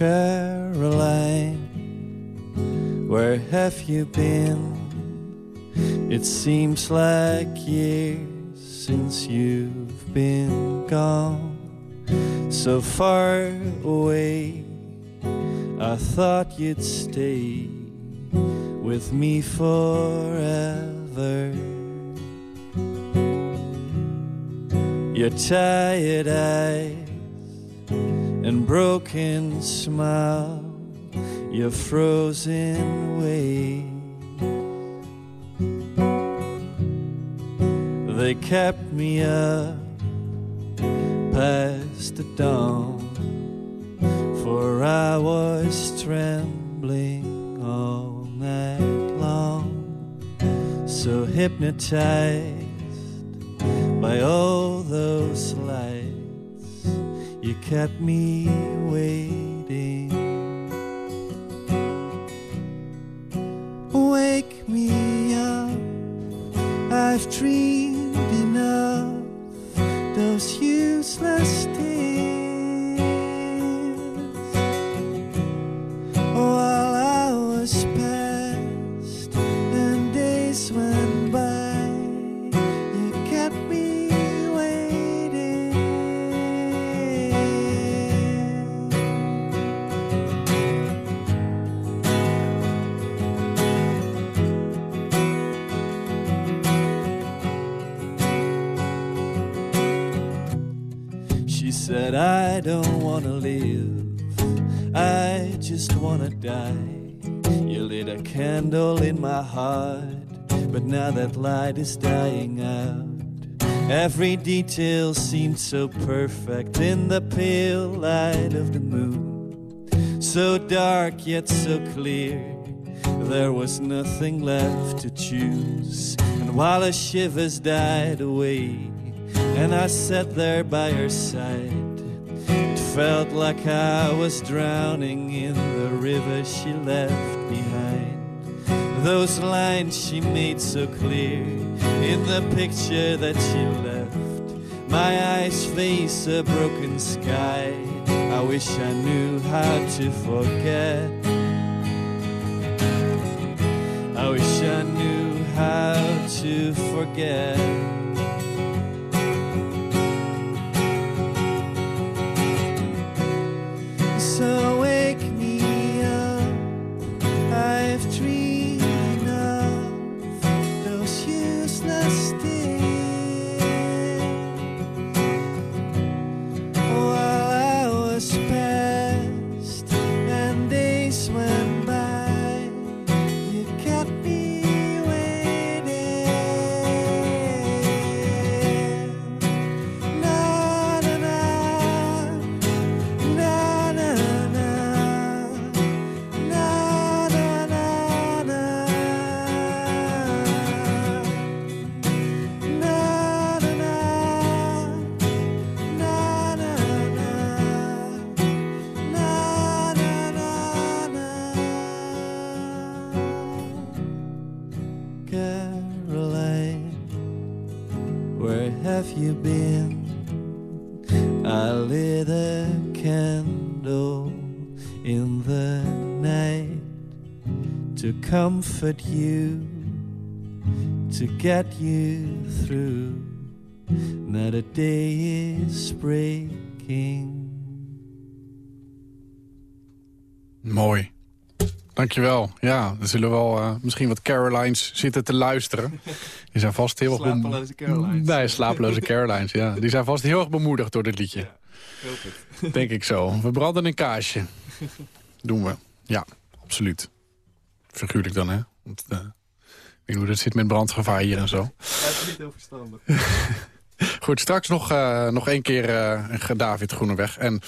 Caroline, where have you been? It seems like years since you've been gone, so far away. I thought you'd stay with me forever. Your tired eyes and broken smile, your frozen way. They kept me up past the dawn, for I was trembling all night long, so hypnotized by all those lights kept me waiting. Wanna die. You lit a candle in my heart, but now that light is dying out. Every detail seemed so perfect in the pale light of the moon. So dark yet so clear, there was nothing left to choose. And while her shivers died away, and I sat there by her side felt like I was drowning in the river she left behind. Those lines she made so clear in the picture that she left. My eyes face a broken sky. I wish I knew how to forget. I wish I knew how to forget. Comfort you, to get you through. A day is breaking. Mooi. Dankjewel. Ja, er zullen wel uh, misschien wat Carolines zitten te luisteren. Die zijn vast heel erg... Slapeloze Carolines. Nee, slapeloze Carolines, ja. Die zijn vast heel erg bemoedigd door dit liedje. Ja, het. Denk ik zo. We branden een kaasje. [laughs] Doen we. Ja, absoluut. Figuurlijk dan, hè. Want, uh, ik weet niet hoe dat zit met brandgevaar hier en zo. Het is niet heel verstandig. [laughs] Goed, straks nog, uh, nog één keer uh, David Groeneweg. En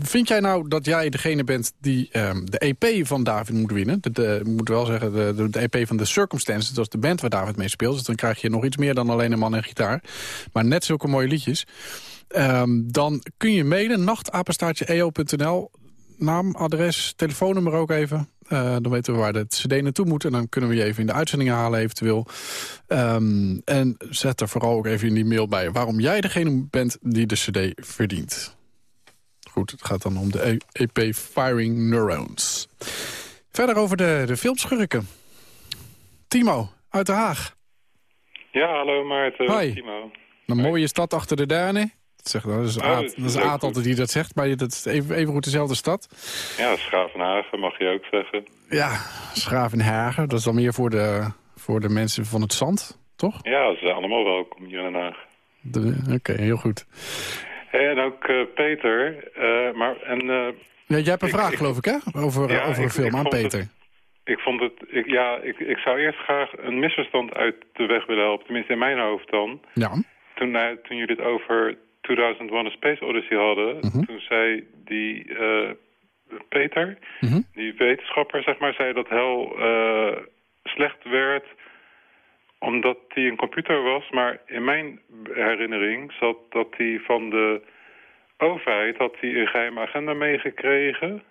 Vind jij nou dat jij degene bent die um, de EP van David moet winnen? De, de, moet wel zeggen, de, de, EP van The Circumstances, dat is de band waar David mee speelt. Dus dan krijg je nog iets meer dan alleen een man en gitaar. Maar net zulke mooie liedjes. Um, dan kun je mailen, nachtapenstaartje.eo.nl. Naam, adres, telefoonnummer ook even. Uh, dan weten we waar de cd naartoe moet. En dan kunnen we je even in de uitzending halen eventueel. Um, en zet er vooral ook even in die mail bij... waarom jij degene bent die de cd verdient. Goed, het gaat dan om de EP Firing Neurons. Verder over de, de filmschurken. Timo, uit Den Haag. Ja, hallo Maarten. Hi. Timo. Een mooie stad achter de duinen. Dat, dat is Aad, dat is Aad altijd die dat zegt, maar dat is even, even goed dezelfde stad. Ja, Schavenhagen mag je ook zeggen. Ja, Schavenhagen. Dat is dan meer voor de, voor de mensen van het zand, toch? Ja, ze zijn allemaal welkom hier in Den Haag. Oké, heel goed. En ook uh, Peter. Uh, maar, en, uh, ja, jij hebt een ik, vraag, ik, geloof ik, hè? Over, ja, over een film aan Peter. Het, ik vond het... Ik, ja, ik, ik zou eerst graag een misverstand uit de weg willen helpen. Tenminste, in mijn hoofd dan. Ja. Toen, toen jullie het over 2001 A Space Odyssey hadden... Mhm. toen zei die Peter, Mhm. die wetenschapper, zeg maar... zei dat heel slecht werd omdat hij een computer was, maar in mijn herinnering zat dat hij van de overheid had hij een geheime agenda meegekregen.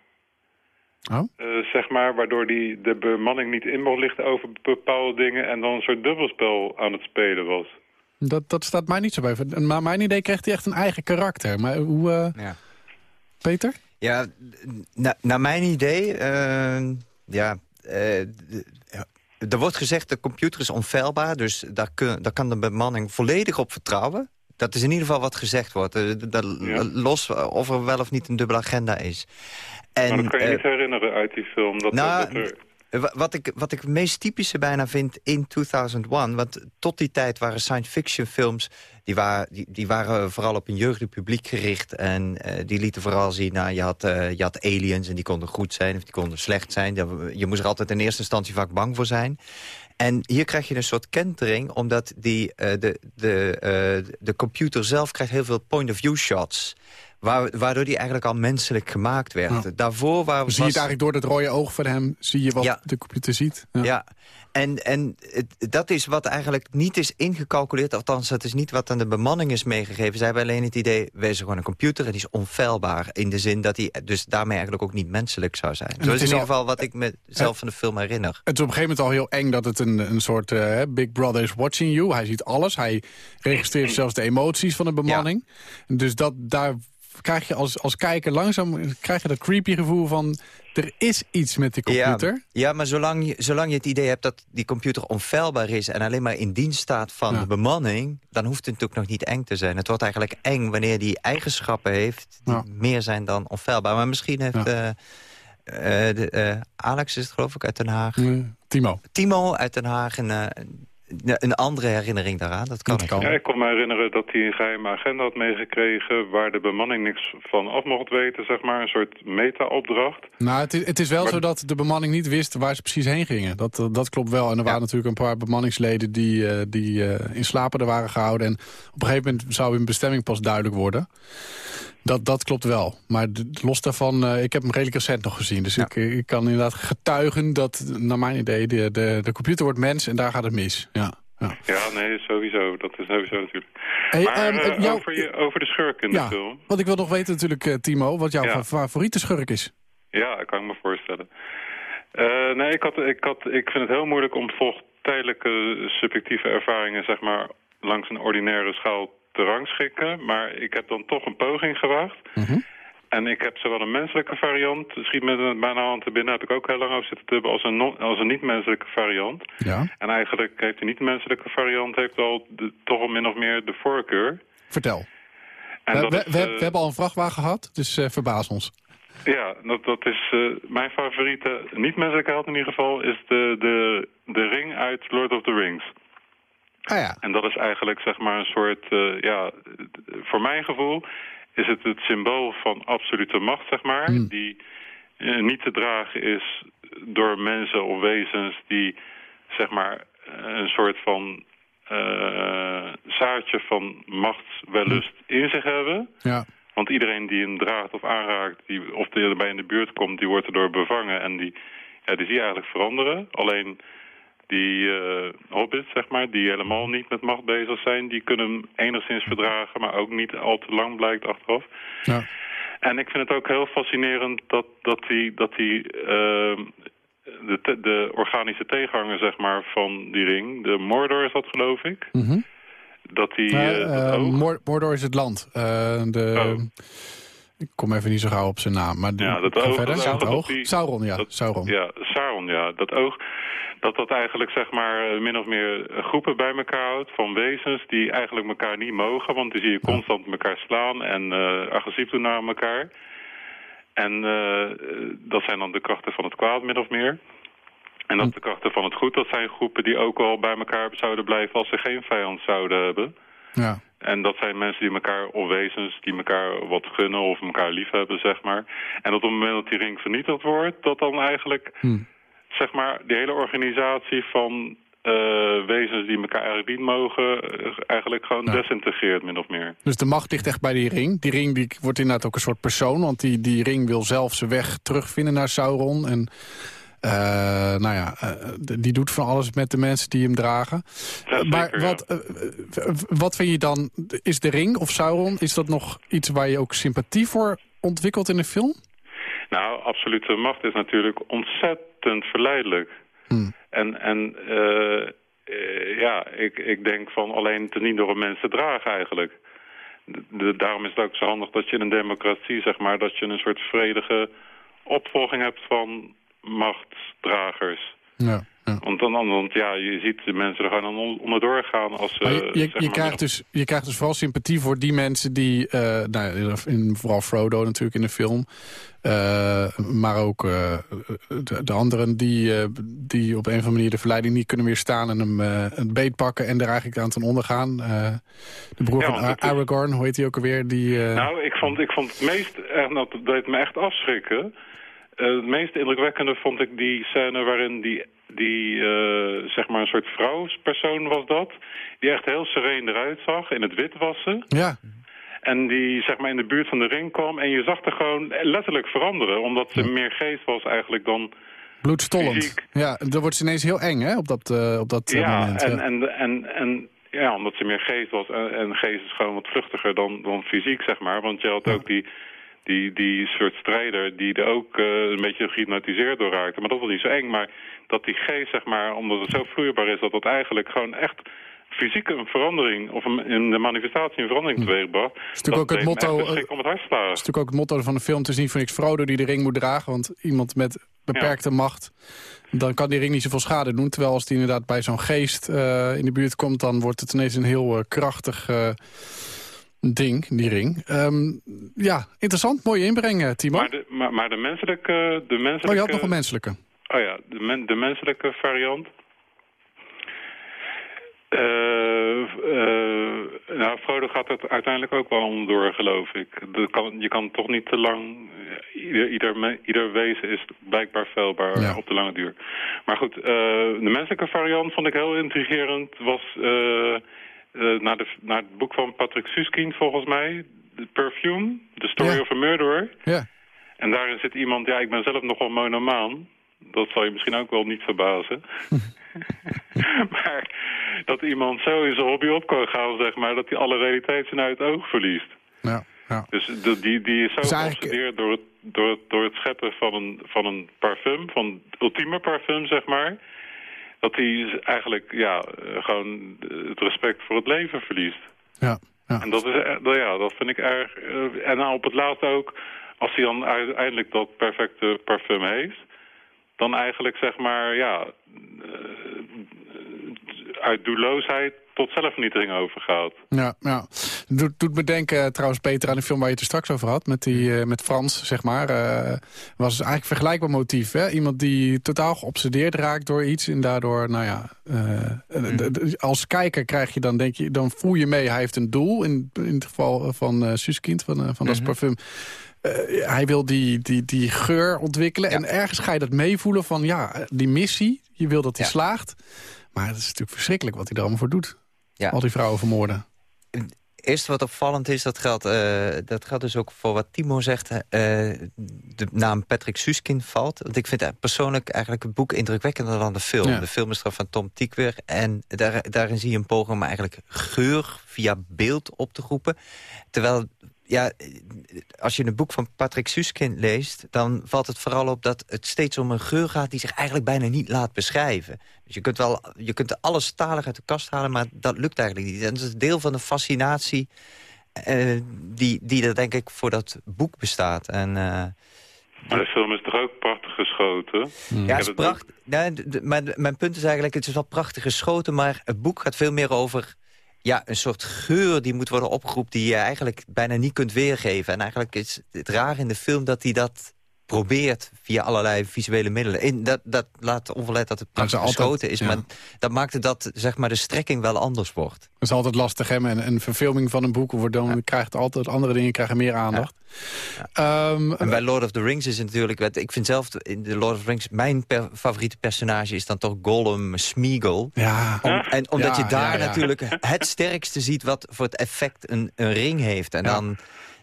Oh. Uh, zeg maar, waardoor hij de bemanning niet in mocht lichten over bepaalde dingen en dan een soort dubbelspel aan het spelen was. Dat, dat staat mij niet zo bij. Maar mijn idee kreeg hij echt een eigen karakter. Maar hoe... Uh... Ja. Peter? Ja, naar mijn idee... Uh, ja, er wordt gezegd, de computer is onfeilbaar, dus daar, kun, daar kan de bemanning volledig op vertrouwen. Dat is in ieder geval wat gezegd wordt. Ja. Los of er wel of niet een dubbele agenda is. En, maar dat kan je uh, niet herinneren uit die film. Dat, nou, dat er... Wat ik, wat ik het meest typische bijna vind in 2001... want tot die tijd waren science fiction films... die, waren, die, die waren vooral op een jeugdig publiek gericht... en uh, die lieten vooral zien, nou, je, had, uh, je had aliens... en die konden goed zijn of die konden slecht zijn. Je moest er altijd in eerste instantie vaak bang voor zijn. En hier krijg je een soort kentering... omdat die, de, de, de computer zelf krijgt heel veel point-of-view shots... Waardoor die eigenlijk al menselijk gemaakt werd. Ja. Daarvoor waren Zie je het eigenlijk door het rode oog van hem? Zie je wat Ja. de computer ziet? Ja. Ja, en, en het- dat is wat eigenlijk niet is ingecalculeerd. Althans, dat is niet wat aan de bemanning is meegegeven. Zij hebben alleen het idee, wees gewoon een computer... en die is onfeilbaar. In de zin dat hij dus daarmee eigenlijk ook niet menselijk zou zijn. Dat is is in ieder al- geval wat ik mezelf van de film herinner. Het is op een gegeven moment al heel eng dat het een, een soort eh, Big Brother is watching you. Hij ziet alles. Hij registreert zelfs de emoties van de bemanning. Dus dat, daar krijg je als, als kijker langzaam krijg je dat creepy gevoel van... er is iets met die computer. Ja, ja maar zolang je, zolang je het idee hebt dat die computer onfeilbaar is... en alleen maar in dienst staat van Ja. de bemanning... dan hoeft het natuurlijk nog niet eng te zijn. Het wordt eigenlijk eng wanneer die eigenschappen heeft... die Ja. meer zijn dan onfeilbaar. Maar misschien heeft... De, eh, Alex is het geloof ik uit Den Haag. Timo. Timo uit Den Haag eh, een- andere herinnering daaraan. Dat kan Dat ook. kan. Ja, ik kon me herinneren dat hij een geheime agenda had meegekregen... waar de bemanning niks van af mocht weten, zeg maar. Een soort meta-opdracht. Nou, het is, het is wel Maar- zo dat de bemanning niet wist waar ze precies heen gingen. Dat, eh, dat klopt wel. En er waren natuurlijk een paar bemanningsleden die, eh, die eh, in slapende waren gehouden. En op een gegeven moment zou hun bestemming pas duidelijk worden. Dat, dat klopt wel. Maar los daarvan, eh, ik heb hem redelijk recent nog gezien. Dus ik, eh, ik kan inderdaad getuigen dat, naar mijn idee, de, de, de computer wordt mens en daar gaat het mis. Ja, ja. Ja, nee, sowieso. Dat is sowieso natuurlijk. Hey, maar ehm, eh, jou- over, je, over de schurk in ja, de film. want ik wil nog weten natuurlijk, Timo, wat jouw Ja. favoriete schurk is. Ja, dat kan ik me voorstellen. Eh, nee, ik, had, ik, had, ik vind het heel moeilijk om volgens tijdelijke subjectieve ervaringen... zeg maar langs een ordinaire schaal te rangschikken. Maar ik heb dan toch een poging gewaagd. Mhm. En ik heb zowel een menselijke variant, schiet met mijn hand te binnen, heb ik ook heel lang over zitten tubben, als een, als een niet-menselijke variant. Ja. En eigenlijk heeft de niet-menselijke variant heeft al de, toch al min of meer de voorkeur. Vertel. En we, dat we, is, we, eh, we hebben al een vrachtwagen gehad, dus eh, verbaas ons. Ja, dat, dat is eh, mijn favoriete niet-menselijke held in ieder geval... is de, de, de ring uit Lord of the Rings. Ah ja, En dat is eigenlijk zeg maar een soort... eh, ja, voor mijn gevoel is het het symbool van absolute macht, zeg maar... Hmm. die eh, niet te dragen is door mensen of wezens die zeg maar een soort van... eh, zaadje van machtswellust in zich hebben... ja. Want iedereen die hem draagt of aanraakt, die, of die erbij in de buurt komt, die wordt erdoor bevangen. En die, ja, die zie je eigenlijk veranderen. Alleen die eh, hobbits, zeg maar, die helemaal niet met macht bezig zijn, die kunnen hem enigszins verdragen, maar ook niet al te lang blijkt achteraf. ja. En ik vind het ook heel fascinerend dat, dat die, dat die ehm, de, te- de organische tegenhanger, zeg maar, van die ring, de Mordor is dat geloof ik, Mhm. dat die... Mor- Mordor is het land. Eh, de, Oh. Ik kom even niet zo gauw op zijn naam. Maar Ja, dat oog- verder. dat oog, die- Sauron, ja. dat- Sauron. Ja, Sauron, ja. Dat oog, dat dat eigenlijk zeg maar eh, min of meer groepen bij elkaar houdt van wezens die eigenlijk elkaar niet mogen, want die zie je constant elkaar slaan en eh, agressief doen naar elkaar. En eh, dat zijn dan de krachten van het kwaad min of meer. En dat de krachten van het goed, dat zijn groepen die ook al bij elkaar zouden blijven als ze geen vijand zouden hebben. Ja. En dat zijn mensen die elkaar, of wezens, die elkaar wat gunnen of elkaar lief hebben, zeg maar. En dat op het moment dat die ring vernietigd wordt, dat dan eigenlijk, Hm. zeg maar, die hele organisatie van eh, wezens die elkaar eigenlijk niet mogen, eh, eigenlijk gewoon desintegreert, min of meer. Dus de macht ligt echt bij die ring. Die ring die wordt inderdaad ook een soort persoon. Want die, die ring wil zelf zijn weg terugvinden naar Sauron. En eh, nou ja, eh, die doet van alles met de mensen die hem dragen. Ja, maar zeker, wat, eh, wat vind je dan? Is de ring of Sauron, is dat nog iets waar je ook sympathie voor ontwikkelt in de film? Nou, absolute macht is natuurlijk ontzettend verleidelijk. Hm. En, en ja, ik, ik denk van alleen te niet door een mens te dragen eigenlijk. De- de- daarom is het ook zo handig dat je in een democratie, zeg maar, dat je een soort vredige opvolging hebt van machtsdragers. Ja, ja. Want dan, want ja, je ziet de mensen er gewoon onderdoor gaan als ze... Je, je, zeg je maar, krijgt dus, je krijgt dus vooral sympathie voor die mensen die... eh, nou, ja, in, vooral Frodo natuurlijk in de film. eh, maar ook eh, de, de anderen die, eh, die op een of andere manier de verleiding niet kunnen weerstaan... en hem eh, een beet pakken en er eigenlijk aan ten onder gaan. Eh, de broer Ja, van Aragorn, hoe heet hij ook alweer? Die, eh, Nou, ik vond, ik vond het meest, echt, dat deed me echt afschrikken. Eh, het meest indrukwekkende vond ik die scène waarin die, die eh, zeg maar een soort vrouwspersoon was dat. Die echt heel sereen eruit zag, in het wit wassen. ja, En die zeg maar in de buurt van de ring kwam. En je zag er gewoon letterlijk veranderen. Omdat ze meer geest was eigenlijk dan... bloedstollend. fysiek. Ja, dan wordt ze ineens heel eng hè, op dat, eh, op dat ja, moment. en, ja. en, en, en ja, omdat ze meer geest was. En, en geest is gewoon wat vluchtiger dan, dan fysiek, zeg maar. Want je had ook die, die, die soort strijder die er ook eh, een beetje gehypnotiseerd door raakte. Maar dat was niet zo eng. Maar dat die geest, zeg maar, omdat het zo vloeibaar is... dat dat eigenlijk gewoon echt fysiek een verandering... of een, in de manifestatie een verandering teweegbracht. Hm. is natuurlijk ook het motto, om het hart. Dat is natuurlijk ook het motto van de film. Het is niet voor niks Frodo die de ring moet dragen. Want iemand met beperkte macht... dan kan die ring niet zoveel schade doen. Terwijl als die inderdaad bij zo'n geest eh, in de buurt komt... dan wordt het ineens een heel eh, krachtig eh, ding, die ring. Ehm, ja, interessant. Mooie inbreng, Timo. Maar de, maar, maar de menselijke... De menselijke oh, je had nog een menselijke. Oh ja, de, men- de menselijke variant. Eh, eh, nou, Frodo gaat het uiteindelijk ook wel onderdoor, geloof ik. Dat kan, je kan toch niet te lang... Ieder, ieder, me- ieder wezen is blijkbaar veilbaar Ja. op de lange duur. Maar goed, eh, de menselijke variant vond ik heel intrigerend. Was eh, naar, de, naar het boek van Patrick Suskind, volgens mij. The Perfume, The Story Ja. of a Murderer. Ja. En daarin zit iemand, ja, ik ben zelf nogal monomaan. Dat zal je misschien ook wel niet verbazen. [laughs] maar dat iemand zo in zijn hobby op kan gaan, zeg maar, dat hij alle realiteit zijn uit het oog verliest. Ja, ja. Dus de, die, die is zo Dus eigenlijk- door het, door, het, door het scheppen van een, van een parfum, van het ultieme parfum, zeg maar. Dat hij eigenlijk, ja, eh, gewoon het respect voor het leven verliest. ja. Ja. En dat, is, ja, dat vind ik erg... en nou op het laatst ook, als hij dan uiteindelijk dat perfecte parfum heeft... dan eigenlijk zeg maar, ja... uit doelloosheid tot zelfvernietiging overgaat. Ja, ja. Doet, doet me denken trouwens, Peter, aan de film waar je het er straks over had... met, die, uh, met Frans, zeg maar. Uh, was eigenlijk een vergelijkbaar motief. Hè? Iemand die totaal geobsedeerd raakt door iets... en daardoor, nou ja... Uh, als kijker krijg je dan, denk je, dan voel je mee... hij heeft een doel, in, in het geval van Suskind, van, van mm dat mhm. parfum... hij wil die, die, die geur ontwikkelen. En ergens ga je dat meevoelen van ja, die missie. Je wil dat hij slaagt. Maar het is natuurlijk verschrikkelijk wat hij er allemaal voor doet. Ja. Al die vrouwen vermoorden. Eerst wat opvallend is, dat geldt, uh, dat geldt dus ook voor wat Timo zegt... Uh, de naam Patrick Suskind valt. Want ik vind persoonlijk eigenlijk het boek indrukwekkender dan de film. De film is van Tom Tykwer. En daar, daarin zie je een poging om eigenlijk geur via beeld op te roepen. Terwijl ja, als je een boek van Patrick Suskind leest... dan valt het vooral op dat het steeds om een geur gaat... die zich eigenlijk bijna niet laat beschrijven. Dus je kunt, wel, je kunt alles stalig uit de kast halen... maar dat lukt eigenlijk niet. En dat is deel van de fascinatie... Uh, die, die er denk ik voor dat boek bestaat. En, uh, de film is toch ook prachtig geschoten? Ja, het is prachtig. Nee, mijn, mijn punt is eigenlijk, het is wel prachtig geschoten... maar het boek gaat veel meer over ja, een soort geur die moet worden opgeroepen... die je eigenlijk bijna niet kunt weergeven. En eigenlijk is het raar in de film dat hij dat probeert via allerlei visuele middelen. In, dat, dat laat onverlet dat het prachtig is. Maar dat maakte dat zeg maar, de strekking wel anders wordt. Dat is altijd lastig. Hè? En een verfilming van een boek wordt dan, krijgt altijd andere dingen krijgen meer aandacht. Um, en bij Lord of the Rings is het natuurlijk... Ik vind zelf in de Lord of the Rings... mijn favoriete personage is dan toch Gollum Smeagol. Ja. en omdat je daar natuurlijk het sterkste ziet... wat voor het effect een, een ring heeft. En dan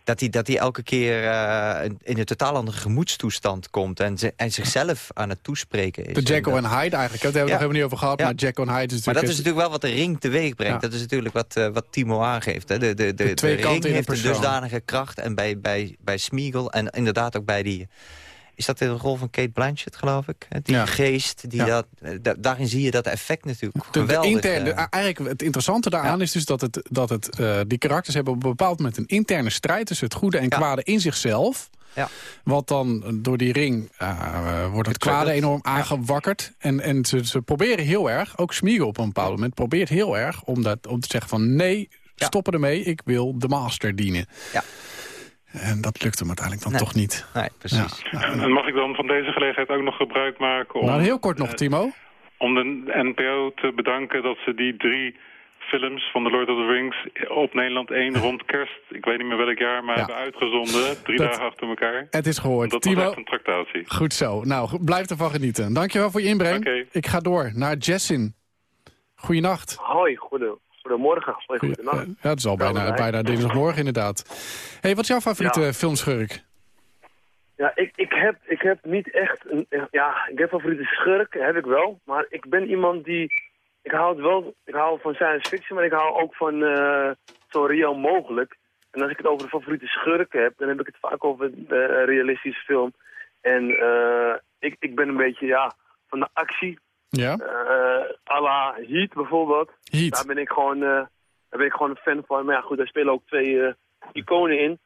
dat hij, dat hij elke keer uh, in een totaal andere gemoedstoestand komt... en, en zichzelf aan het toespreken is. De Jekyll en Hyde eigenlijk, daar hebben we nog helemaal niet over gehad... maar Jekyll en Hyde is Maar dat is natuurlijk wel wat de ring teweeg brengt. Dat is natuurlijk wat, uh, wat Timo aangeeft. Hè. De, de, de, de, ring heeft een dusdanige kracht. En bij, bij, bij Smeagol en inderdaad ook bij die is dat de rol van Kate Blanchett, geloof ik? Die geest, die dat, daarin zie je dat effect natuurlijk de, geweldig. De interne, uh, eigenlijk het interessante daaraan is dus dat, het, dat het, uh, die karakters hebben op een bepaald moment een interne strijd... tussen het goede en kwade in zichzelf... Ja. Wat dan door die ring uh, wordt het kwade enorm aangewakkerd. En, en ze, ze, proberen heel erg, ook Smiegel op een bepaald moment... probeert heel erg om, dat, om te zeggen van nee, stoppen ermee, ik wil de master dienen. Ja. En dat lukt hem uiteindelijk dan toch niet. Nee, precies. En mag ik dan van deze gelegenheid ook nog gebruik maken om... Nou, heel kort nog, Timo. Om de NPO te bedanken dat ze die drie films van The Lord of the Rings op Nederland 1 rond kerst, ik weet niet meer welk jaar, maar hebben uitgezonden. Drie dagen achter elkaar. Het is gehoord. Dat Timo, was echt een tractatie. Goed zo. Nou, blijf ervan genieten. Dankjewel voor je inbreng. Okay. Ik ga door naar Jessin. Goeienacht. Hoi, goede, Goedemorgen. Goedenacht. Ja, het is al bijna, bijna dinsdagmorgen inderdaad. hey, wat is jouw favoriete ja. filmschurk? Ja, ik, ik, heb, ik heb niet echt een... Ja, ik heb favoriete schurk, heb ik wel. Maar ik ben iemand die... Ik hou, het wel, ik hou van science fiction, maar ik hou ook van uh, zo reëel mogelijk. En als ik het over de favoriete schurk heb, dan heb ik het vaak over de realistische film. En uh, ik, ik ben een beetje, ja, van de actie ja. Uh, à la Heat bijvoorbeeld. Heat. Daar ben ik gewoon, uh, daar ben ik gewoon een fan van. Maar ja, goed, daar spelen ook twee uh, iconen in.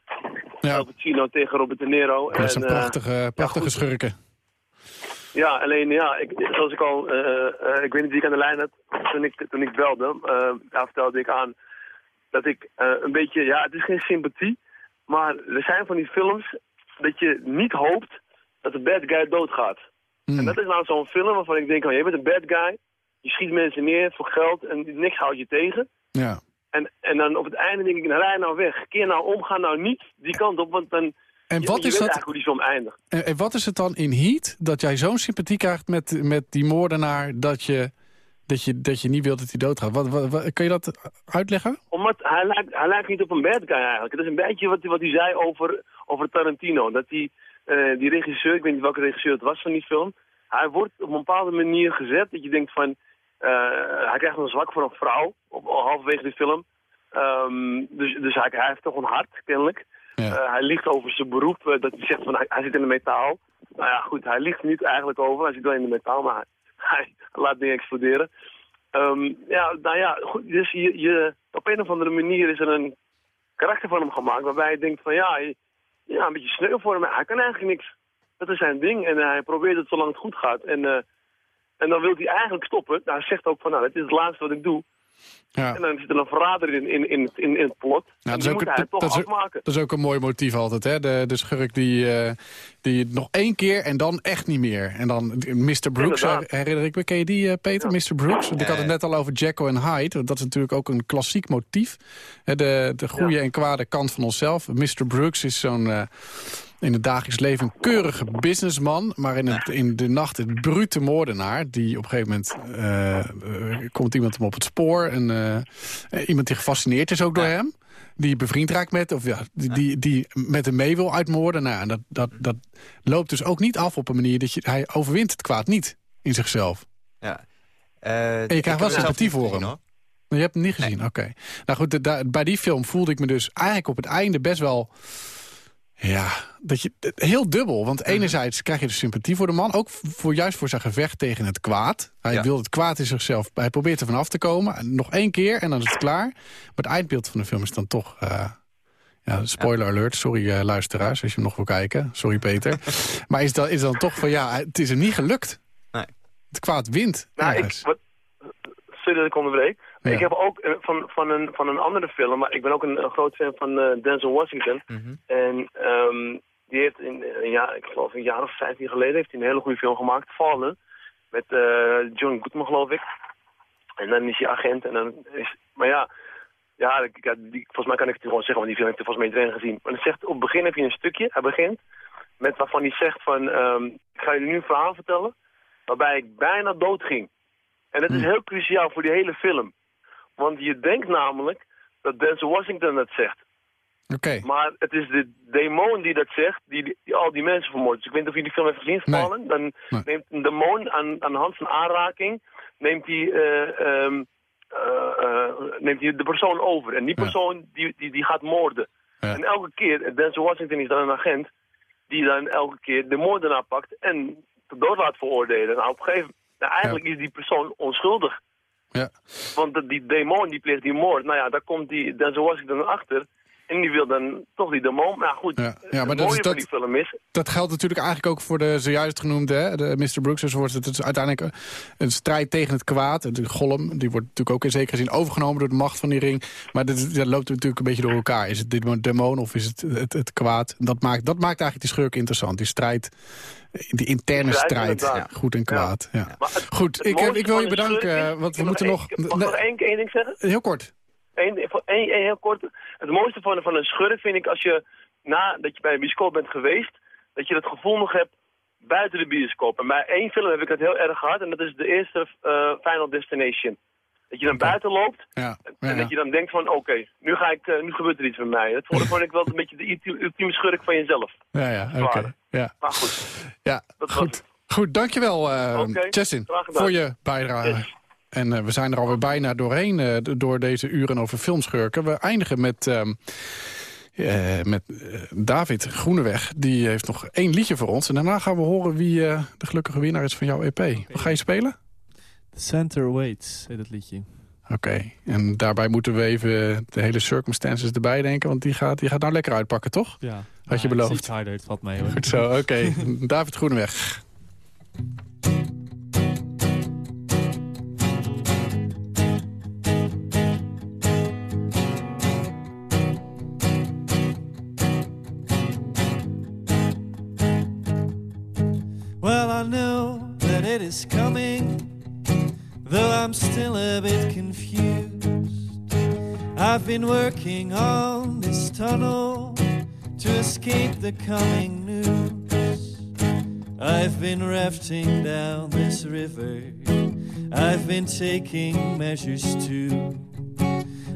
Ja. Pacino tegen Robert De Niro. Dat zijn prachtige, prachtige ja, schurken. Ja, alleen ja, ik, zoals ik al, ik weet niet wie ik aan de lijn had, toen ik, toen ik belde, daar vertelde ik aan dat ik een beetje, ja, het is geen sympathie, maar er zijn van die films dat je niet hoopt dat de bad guy doodgaat. En hmm. dat is nou zo'n film waarvan ik denk, oh, je bent een bad guy. Je schiet mensen neer voor geld en niks houdt je tegen. Ja. En, en dan op het einde denk ik, nou, rij nou weg. Keer nou om, ga nou niet die kant op, want dan... En je, wat je is weet dat? hoe die film eindigt. En, en, wat is het dan in Heat dat jij zo'n sympathie krijgt met, met die moordenaar... dat je, dat, je, dat je niet wilt dat hij doodgaat? Wat, wat, kun je dat uitleggen? Omdat hij lijkt, hij lijkt niet op een bad guy eigenlijk. Het is een beetje wat, wat hij zei over, over Tarantino. Dat die, uh, die regisseur, ik weet niet welke regisseur het was van die film hij wordt op een bepaalde manier gezet dat je denkt van... Uh, hij krijgt een zwak voor een vrouw, op, halverwege de film. Um, dus dus hij, hij, heeft toch een hart, kennelijk. Ja. Uh, hij ligt over zijn beroep, dat hij zegt van hij, hij, zit in de metaal. Nou ja, goed, hij ligt niet eigenlijk over, hij zit wel in de metaal, maar hij, [laughs] hij laat dingen exploderen. Um, ja, nou ja, goed, dus je, je, op een of andere manier is er een karakter van hem gemaakt waarbij je denkt van ja, ja een beetje sneu voor hem. Hij kan eigenlijk niks. Dat is zijn ding en hij probeert het zolang het goed gaat. En, en dan wil hij eigenlijk stoppen. Nou, hij zegt ook van nou, het is het laatste wat ik doe. Ja. En dan zit er een verrader in, in, in, in, in het plot. Ja, dat, is ook, dat, toch dat, afmaken. dat is ook een mooi motief altijd, hè? De, de schurk die, uh, die nog één keer en dan echt niet meer. En dan Mr. Brooks, herinner ik me. Ken je die, uh, Peter? Mr. Brooks? Ik had het net al over Jacko en Hyde. Dat is natuurlijk ook een klassiek motief. De, de goede en kwade kant van onszelf. Mr. Brooks is zo'n... Uh, in het dagelijks leven een keurige businessman... maar in, het, in de nacht een brute moordenaar... die op een gegeven moment uh, komt iemand hem op het spoor... en uh, iemand die gefascineerd is ook door hem... die bevriend raakt met, of ja, die, die, die met hem mee wil uitmoorden. Nou, en dat, dat, dat loopt dus ook niet af op een manier... dat je, hij overwint het kwaad niet in zichzelf. Ja. en je krijgt wel sympathie voor hem. Hoor. Je hebt hem niet gezien, oké. Nou goed, bij die film voelde ik me dus eigenlijk op het einde best wel ja, dat je, heel dubbel. Want mhm. enerzijds krijg je de sympathie voor de man. Ook voor, juist voor zijn gevecht tegen het kwaad. Hij wil het kwaad in zichzelf. Hij probeert er vanaf te komen. Nog één keer en dan is het klaar. Maar het eindbeeld van de film is dan toch... Uh, ja, spoiler alert. Sorry uh, luisteraars als je hem nog wil kijken. Sorry Peter. [laughs] maar is, dat, is dan toch van ja, het is hem niet gelukt. Nee. Het kwaad wint. Nou, ik, wat, sorry dat ik onderbreek. Ik heb ook eh, van, van, een, van een andere film, maar ik ben ook een, een groot fan van uh, Denzel Washington. Mhm. En um, die heeft, in, uh, ja, ik geloof een jaar of vijftien geleden, heeft hij een hele goede film gemaakt, Fallen. Met John Goodman, geloof ik. En dan is hij agent en dan is... Maar ja, ja, die, volgens mij kan ik het gewoon zeggen, want die film heeft ik volgens mij iedereen gezien. Maar dan zegt, op het begin heb je een stukje, hij begint, met waarvan hij zegt van, um, ik ga jullie nu een verhaal vertellen, waarbij ik bijna dood ging. En dat is hmm. heel cruciaal voor die hele film. Want je denkt namelijk dat Denzel Washington dat zegt. Oké. Maar het is de demon die dat zegt, die, die, al die mensen vermoordt. Dus ik weet niet of je die film heeft gezien, Fallen. Dan neemt een demon aan, aan de hand van aanraking, neemt hij, uh, um, uh, neemt hij de persoon over. En die persoon die, die, die gaat moorden. En elke keer, Denzel Washington is dan een agent, die dan elke keer de moordenaar pakt en de dood laat veroordelen. Nou, op een gegeven moment, nou, eigenlijk is die persoon onschuldig. Ja. Want die demon die pleegt die moord, nou ja, daar komt die, dan zo was ik dan achter. En die wil dan toch die demon. Maar goed, ja. ja maar dat, is, dat, die film is... Dat geldt natuurlijk eigenlijk ook voor de zojuist genoemde... Hè, de Mr. Brooks enzovoort. Het is uiteindelijk een strijd tegen het kwaad. De golem, die wordt natuurlijk ook in zekere zin overgenomen... door de macht van die ring. Maar dat, dat loopt natuurlijk een beetje door elkaar. Is het de demon of is het het, het kwaad? Dat maakt, dat maakt eigenlijk die schurk interessant. Die strijd die interne strijd, goed en kwaad. Ja. goed, ik, ik wil je bedanken, want we moeten nog... Mag ik nog één ding zeggen? Heel kort. Eén, één, heel kort. Het mooiste van, van een schurk vind ik als je, nadat je bij een bioscoop bent geweest, dat je het gevoel nog hebt buiten de bioscoop. En bij één film heb ik het heel erg gehad en dat is de eerste uh, Final Destination. Dat je dan buiten loopt ja, en dat je dan denkt van oké, nu ga ik, uh, nu gebeurt er iets met mij. Dat vond, ik wel een beetje de ultieme schurk van jezelf. Ja, ja, oké. Ja. Maar goed. Ja, goed. Goed, dankjewel uh, okay, voor je bijdrage. En uh, we zijn er alweer bijna doorheen uh, door deze uren over filmschurken. We eindigen met... Uh, met David Groeneweg. Die heeft nog één liedje voor ons. En daarna gaan we horen wie de gelukkige winnaar is van jouw EP. Wat ga je spelen? The Center Waits heet het liedje. Oké, en daarbij moeten we even de hele circumstances erbij denken... want die gaat, die gaat nou lekker uitpakken, toch? Ja. Had je beloofd? harder, het valt mee hoor. Goed zo, oké. [laughs] David Groeneweg. I'm still a bit confused. I've been working on this tunnel to escape the coming news. I've been rafting down this river. I've been taking measures too.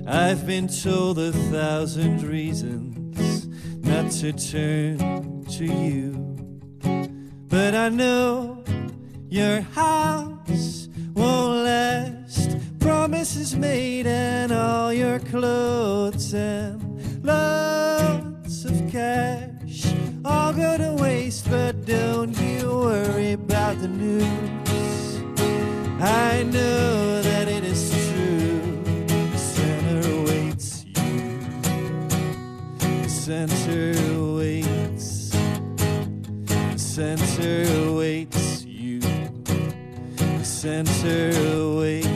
I've been told a thousand reasons not to turn to you. But I know your house won't. This is made, and all your clothes and lots of cash all go to waste, but don't you worry about the news. I know that it is true. The center awaits you. The center awaits. The center awaits you. The center awaits.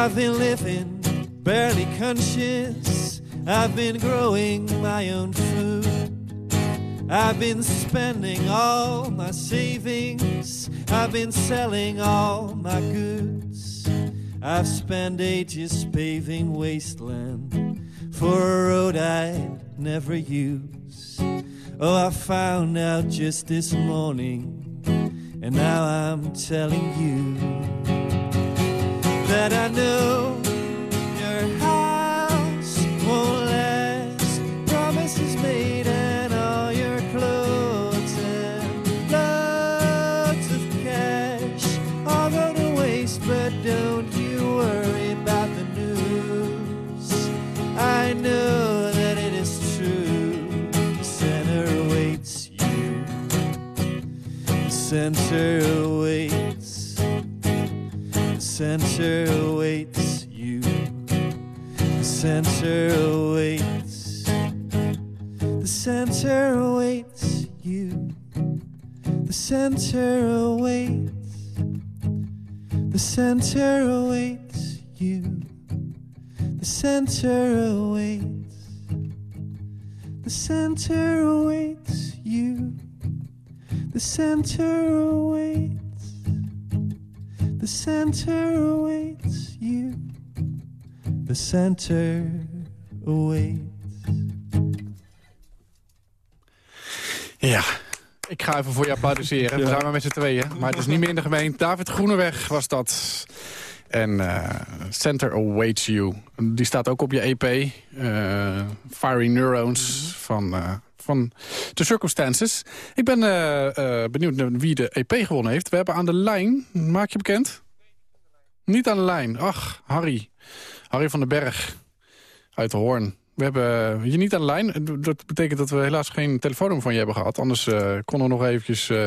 I've been living barely conscious. I've been growing my own food. I've been spending all my savings. I've been selling all my goods. I've spent ages paving wasteland for a road I'd never use. Oh, I found out just this morning, and now I'm telling you that I know your house won't last. Promises made and all your clothes and loads of cash all go to waste, but don't you worry about the news. I know that it is true. The center awaits you. The center awaits. Center awaits you. The center awaits. The center awaits you. The center awaits. The center awaits you. The center awaits. The center awaits you. The center awaits. The center awaits you. The center awaits. Ja, ik ga even voor je applaudisseren. We zijn maar met z'n tweeën. Maar het is niet minder gemeen. David Groeneweg was dat. En eh, Center Awaits You. Die staat ook op je EP. eh Fiery Neurons van, eh, van The Circumstances. Ik ben eh, eh, benieuwd naar wie de EP gewonnen heeft. We hebben aan de lijn, maak je bekend? Niet aan de lijn. Ach, Harry. Harry van den Berg. Uit de Hoorn. We hebben je niet aan de lijn. Dat betekent dat we helaas geen telefoonnummer van je hebben gehad. Anders eh, konden we nog eventjes eh,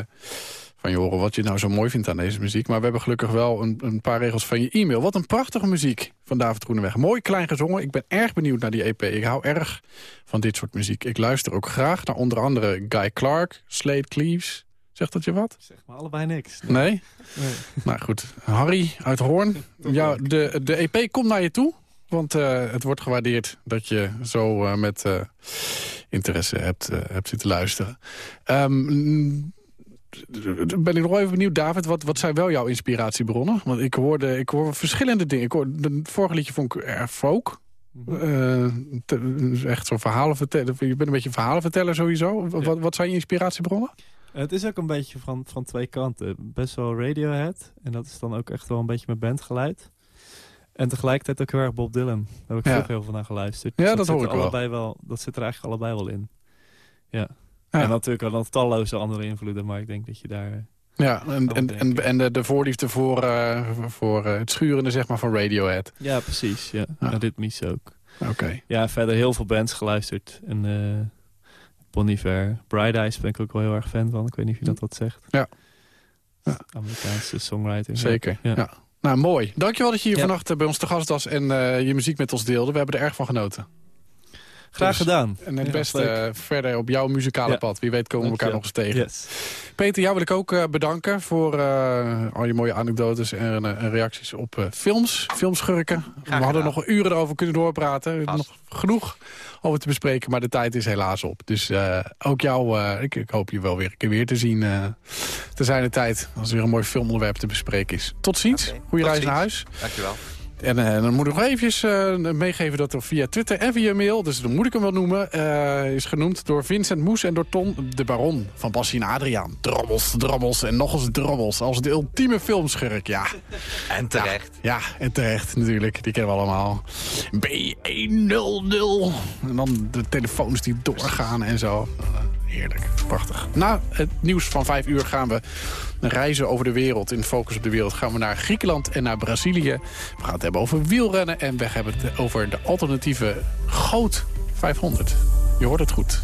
van je horen wat je nou zo mooi vindt aan deze muziek. Maar we hebben gelukkig wel een, een paar regels van je e-mail. Wat een prachtige muziek van David Groeneweg. Mooi klein gezongen. Ik ben erg benieuwd naar die EP. Ik hou erg van dit soort muziek. Ik luister ook graag naar onder andere Guy Clark, Slade Cleaves. Zegt dat je wat? Zeg maar allebei niks. Nee? Nee. Nou goed, Harry uit Hoorn. [laughs] Ja, de, de EP komt naar je toe. Want eh, het wordt gewaardeerd dat je zo eh, met eh, interesse hebt, hebt zitten luisteren. Ehm, ben ik nog even benieuwd, David, wat, wat zijn wel jouw inspiratiebronnen? Want ik hoorde, ik hoor verschillende dingen. Ik hoorde, het vorige liedje vond ik erg folk. Eh, te- echt zo'n verhalen vertellen. Je bent een beetje verhalenverteller sowieso. Wat, wat zijn je inspiratiebronnen? Het is ook een beetje van, van twee kanten. Best wel Radiohead. En dat is dan ook echt wel een beetje mijn bandgeluid. En tegelijkertijd ook heel erg Bob Dylan. Daar heb ik Ja. vroeger heel veel naar geluisterd. Ja, Dus dat hoor ik wel. Dat zit er eigenlijk allebei wel in. Ja. Ja. En natuurlijk wel nog talloze andere invloeden. Maar ik denk dat je daar... eh, Ja, en, en, en, en de, de voorliefde voor, eh, voor eh, het schurende zeg maar, van Radiohead. Ja, precies. Ja. Ja. En ritmisch ook. Oké. Ja, verder heel veel bands geluisterd. En eh Bon Iver, Bright Eyes ben ik ook wel heel erg fan van. Ik weet niet of je dat wat zegt. Ja. Ja. Amerikaanse songwriting. Zeker, Ja. ja. Nou, mooi. Dankjewel dat je hier Ja. vannacht bij ons te gast was en je muziek met ons deelde. We hebben er erg van genoten. Graag Dus- gedaan. En het Ja, beste leuk. eh, verder op jouw muzikale Ja. pad. Wie weet komen we elkaar nog eens tegen. Yes. Peter, jou wil ik ook eh, bedanken voor eh, al je mooie anekdotes en, eh, en reacties op eh, films. Filmschurken. we hadden nog uren erover kunnen doorpraten. Nog genoeg over te bespreken, maar de tijd is helaas op. Dus eh, ook jou, eh, ik, ik hoop je wel weer een keer weer te zien. eh te zijn de tijd, als er weer een mooi filmonderwerp te bespreken is. Tot ziens. Tot reis naar huis. Dankjewel. En eh, dan moet ik nog eventjes eh, meegeven dat er via Twitter en via mail... dus dan moet ik hem wel noemen... eh, is genoemd door Vincent Moes en door Ton de Baron van Bassie en Adriaan. Drommels, drommels en nog eens drommels. Als de ultieme filmschurk, ja. En terecht. Ja, en terecht natuurlijk. Die kennen we allemaal. B100. En dan de telefoons die doorgaan en zo. Heerlijk, prachtig. Na het nieuws van vijf uur gaan we reizen over de wereld. In Focus op de Wereld gaan we naar Griekenland en naar Brazilië. We gaan het hebben over wielrennen en we hebben het over de alternatieve Goot 500. Je hoort het goed.